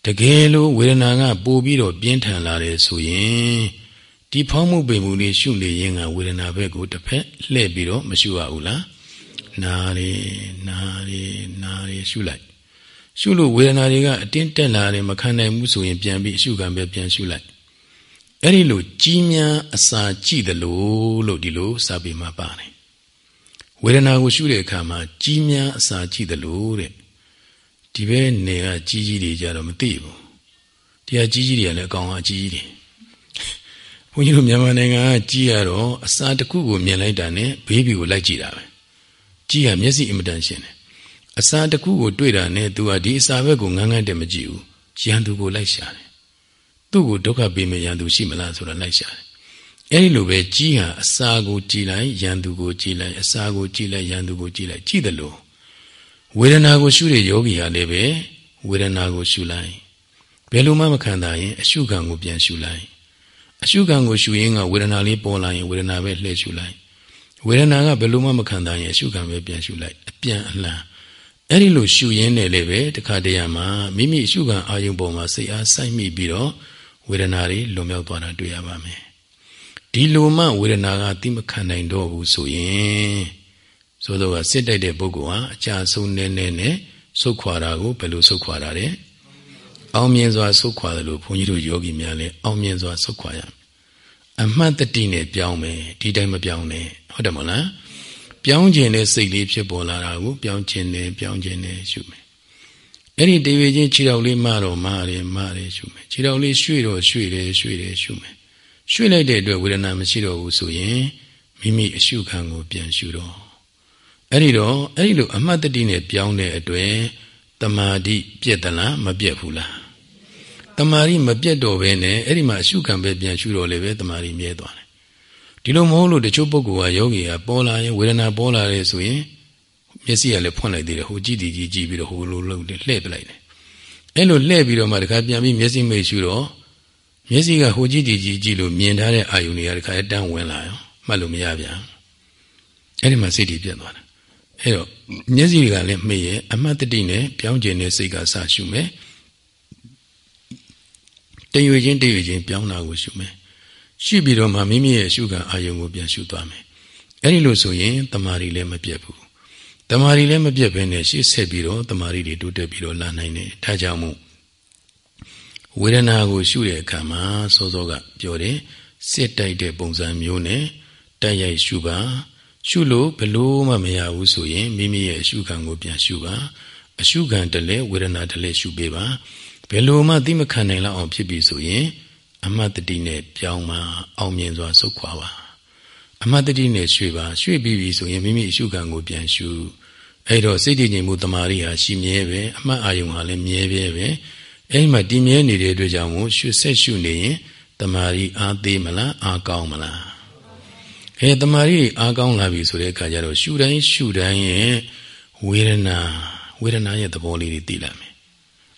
တကယ်လို့ဝေဒနာကပိုပြီးတော့ပြင်းထန်လာတယ်ဆိုရင်ဒီဖောင်းမှုပိန်မှုလေးရှုနေရင်ကဝေဒနာဘက်ကိုတစ်ဖက်လှည့်ပြီးတော့မရှုရဘူးလားနာရီနာရီနာရီရှုလိုက် ရှုလို့ဝေဒနာတွေကအတင်းတက်လာတယ်မခံနိုင်ဘူးဆိုရင်ပြန်ပြီးအရှုခံပဲပြန်ရှုလိုက်အဲ့ဒီလိုကြီးများအစာကြည့်တယ်လို့လို့ဒီလိုစာပေမှာပါတယ်ဝေဒနာကိုရှုတဲ့အခါမှာကြီးများအစာကြည့်တယ်လို့တဲ့ ဒီဘက်နယ်ကကြီးကြီးတွေကြတော့မသိဘူးတရားကြီးကြီးတွေကလည်းအကောင်အကြီးကြီးတွေဘုန်းကြီးတို့မြန်မာနိုင်ငံကကြီးရတော့အစာတစ်ခုကိုမြင်လိုက်တာနဲ့ဘေးဘီကိုလိုက်ကြည့်တာပဲကြီးရမျက်စိအင်မတန်ရှင်းတယ်အစာတစ်ခုကိုတွေ့တာနဲ့သူကဒီအစာဘက်ကိုငန်းငန်းတက်မကြည့်ဘူးရန်သူကိုလိုက်ရှာတယ်သူ့ကိုဒုက္ခပေးမယ်ရန်သူရှိမလားဆိုတော့လိုက်ရှာတယ်အဲဒီလိုပဲကြီးဟာအစာကိုကြည်လိုက်ရန်သူကိုကြည်လိုက်အစာကိုကြည်လိုက်ရန်သူကိုကြည်လိုက်ကြည်တယ်လို့ ဝေဒနာကိုရှုတဲ့ယောဂီဟာလည်းပဲဝေဒနာကိုရှုလိုက်ဘယ်လိုမှမခံတာရင်အရှုခံကိုပြန်ရှုလိုက်အရှုခံကိုရှုရင်းကဝေဒနာလေးပေါ်လာရင်ဝေဒနာပဲလှည့်ရှုလိုက်ဝေဒနာကဘယ်လိုမှမခံတာရင်အရှုခံပဲပြန်ရှုလိုက်အပြန်အလှန်အဲ့ဒီလိုရှုရင်းနဲ့လည်းပဲတခါတရံမှာမိမိအရှုခံအာယုံပေါ်မှာစိတ်အားစိုက်မိပြီးတော့ဝေဒနာတွေလွန်မြောက်သွားတာတွေ့ရပါမယ်ဒီလိုမှဝေဒနာကတိမခံနိုင်တော့ဘူးဆိုရင် ဆိုတော့စစ်တိုက်တဲ့ပုဂ္ဂိုလ်ဟာအကြဆုံးနည်းနည်းနဲ့ဆုတ်ခွာတာကိုဘယ်လိုဆုတ်ခွာတာလဲအောင်မြင်စွာဆုတ်ခွာတယ်လို့ဘုန်းကြီးတို့ယောဂီများလည်းအောင်မြင်စွာဆုတ်ခွာရအမှတ်တတိနဲ့ပြောင်းမယ်ဒီတိုင်းမပြောင်းနဲ့ဟုတ်တယ်မဟုတ်လားပြောင်းခြင်းနဲ့စိတ်လေးဖြစ်ပေါ်လာတာကိုပြောင်းခြင်းနဲ့ပြောင်းခြင်းနဲ့ရှုမယ်အဲ့ဒီတေဝေချင်းခြေတော်လေးမတော့မတယ်မတယ်ရှုမယ်ခြေတော်လေးရွှေ့တော့ရွှေ့တယ်ရွှေ့တယ်ရှုမယ်ရွှေ့လိုက်တဲ့အတွက်ဝေဒနာမရှိတော့ဘူးဆိုရင်မိမိအရှုခံကိုပြန်ရှုတော့ အဲ့ဒီတော့အဲ့ဒီလိုအမှတ်တတိနဲ့ပြောင်းတဲ့အတွက်တမာတိပြက်သလားမပြက်ဘူးလားတမာတိမပြက်တော့ဘဲနဲ့အဲ့ဒီမှာအရှုခံပဲပြန်ရှုတော့လေပဲတမာတိမြဲသွားတယ်ဒီလိုမဟုတ်လို့တချို့ပုဂ္ဂိုလ်ကယောဂီကပေါ်လာရင်ဝေဒနာပေါ်လာတယ်ဆိုရင်မျက်စိကလည်းဖွင့်လိုက်သေးတယ်ဟိုကြည့်တည်ကြည့်ကြည့်ပြီးတော့ဟိုလိုလုံးလှည့်ပလိုက်တယ်အဲ့လိုလှည့်ပြီးတော့မှတခါပြန်ပြီးမျက်စိမိတ်ရှုတော့မျက်စိကဟိုကြည့်ကြည့်ကြည့်ကြည့်လို့မြင်ထားတဲ့အာယုန်တွေကတခါတန်းဝင်လာရောမှတ်လို့မရပြန်အဲ့ဒီမှာစိတ်တွေပြတ်သွားတာ အဲ့တော့မျက်စိတွေကလည်းမှိရဲ့အမှတ်တတိနဲ့ပြောင်းကျင်တဲ့စိတ်ကစရှုမယ်တရွေချင်းတရွေချင်းပြောင်းတာကိုရှုမယ်ရှုပြီးတော့မှမိမိရဲ့ရှုခံအာယုံကိုပြန်ရှုသွားမယ်အဲ့ဒီလိုဆိုရင်တမာရီလည်းမပြတ်ဘူးတမာရီလည်းမပြတ်ဘဲနဲ့ရှေ့ဆက်ပြီးတော့တမာရီတွေတိုးတက်ပြီးတော့လာနိုင်တယ်ဒါကြောင့်မို့ဝေဒနာကိုရှုတဲ့အခါမှာစောစောကပြောတယ်စစ်တိုက်တဲ့ပုံစံမျိုးနဲ့တိုက်ရိုက်ရှုပါ ရှုလို့ဘလို့မှမရဘူးဆိုရင်မိမိရဲ့အရှုခံကိုပြန်ရှုပါအရှုခံတလဲဝေဒနာတလဲရှုပေးပါဘယ်လိုမှသိမခံနိုင်လောက်အောင်ဖြစ်ပြီဆိုရင် အမတ်တတိနဲ့ပြောင်းမှအောင်မြင်စွာဆုတ်ခွာပါအမတ်တတိနဲ့ရွှေ့ပါရွှေ့ပြီးပြီဆိုရင်မိမိအရှုခံကိုပြန်ရှုအဲ့တော့စိတ်တည်ငြိမ်မှုတမာရီဟာရှိမြဲပဲအမှတ်အာယုံဟာလည်းမြဲပဲပဲအဲ့ဒီမှာတည်မြဲနေတဲ့အတွက်ကြောင့်မို့ရွှေဆက်ရှုနေရင်တမာရီအားသေးမလားအားကောင်းမလား အဲတမာရီအားကောင်းလာပြီဆိုတဲ့အခါကျတော့ရှုတိုင်းရှုတိုင်းရဲ့ဝေဒနာဝေဒနာရဲ့သဘောလေးတွေသိလာမယ်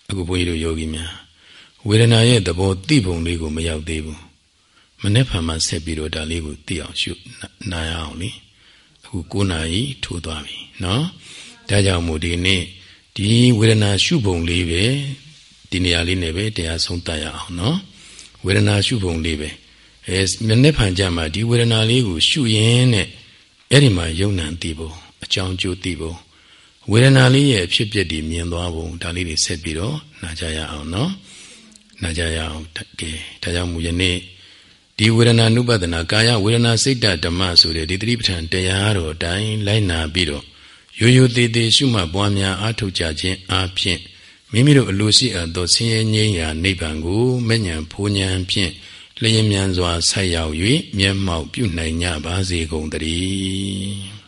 အခုဘုန်းကြီးတို့ယောဂီများဝေဒနာရဲ့သဘောသိပုံလေးကိုမရောက်သေးဘူးမနေ့ဖန်မှဆက်ပြီးတော့ဒါလေးကိုသိအောင်ရှုနာရအောင်လေအခု9နာရီထိုးသွားပြီနော်ဒါကြောင့်မို့ဒီနေ့ဒီဝေဒနာရှုပုံလေးပဲဒီနေရာလေးနဲ့ပဲတရားဆုံးတတ်ရအောင်နော်ဝေဒနာရှုပုံလေးပဲ အဲမနေ့ဖန်ကြမှာဒီဝေဒနာလေးကိုရှုရင်းနဲ့အဲ့ဒီမှာယုံ nant သိဖို့အကြောင်းကျိုးသိဖို့ဝေဒနာလေးရဲ့အဖြစ်ပြက်ဒီမြင်သွားဖို့ဒါလေးတွေဆက်ပြီးတော့နာကြရအောင်နော်နာကြရအောင်ကဲဒါကြောင့်မူယနေ့ဒီဝေဒနာနုပဒနာကာယဝေဒနာစိတ်ဓမ္မဆိုတဲ့ဒီသတိပဋ္ဌာန်တရားတော်အတိုင်းလိုက်နာပြီးတော့ရိုးရိုးသေးသေးရှုမှတ်ပွားများအားထုတ်ကြခြင်းအားဖြင့်မိမိတို့အလိုရှိအပ်သောဆင်းရဲငြိမ်းရာနိဗ္ဗာန်ကိုမဲ့ညာဖူးညာဖြင့် လျင်မြန်စွာဆက်ရောက်၍မျက်မှောက်ပြုနိုင်ကြပါစေကုန်တည်း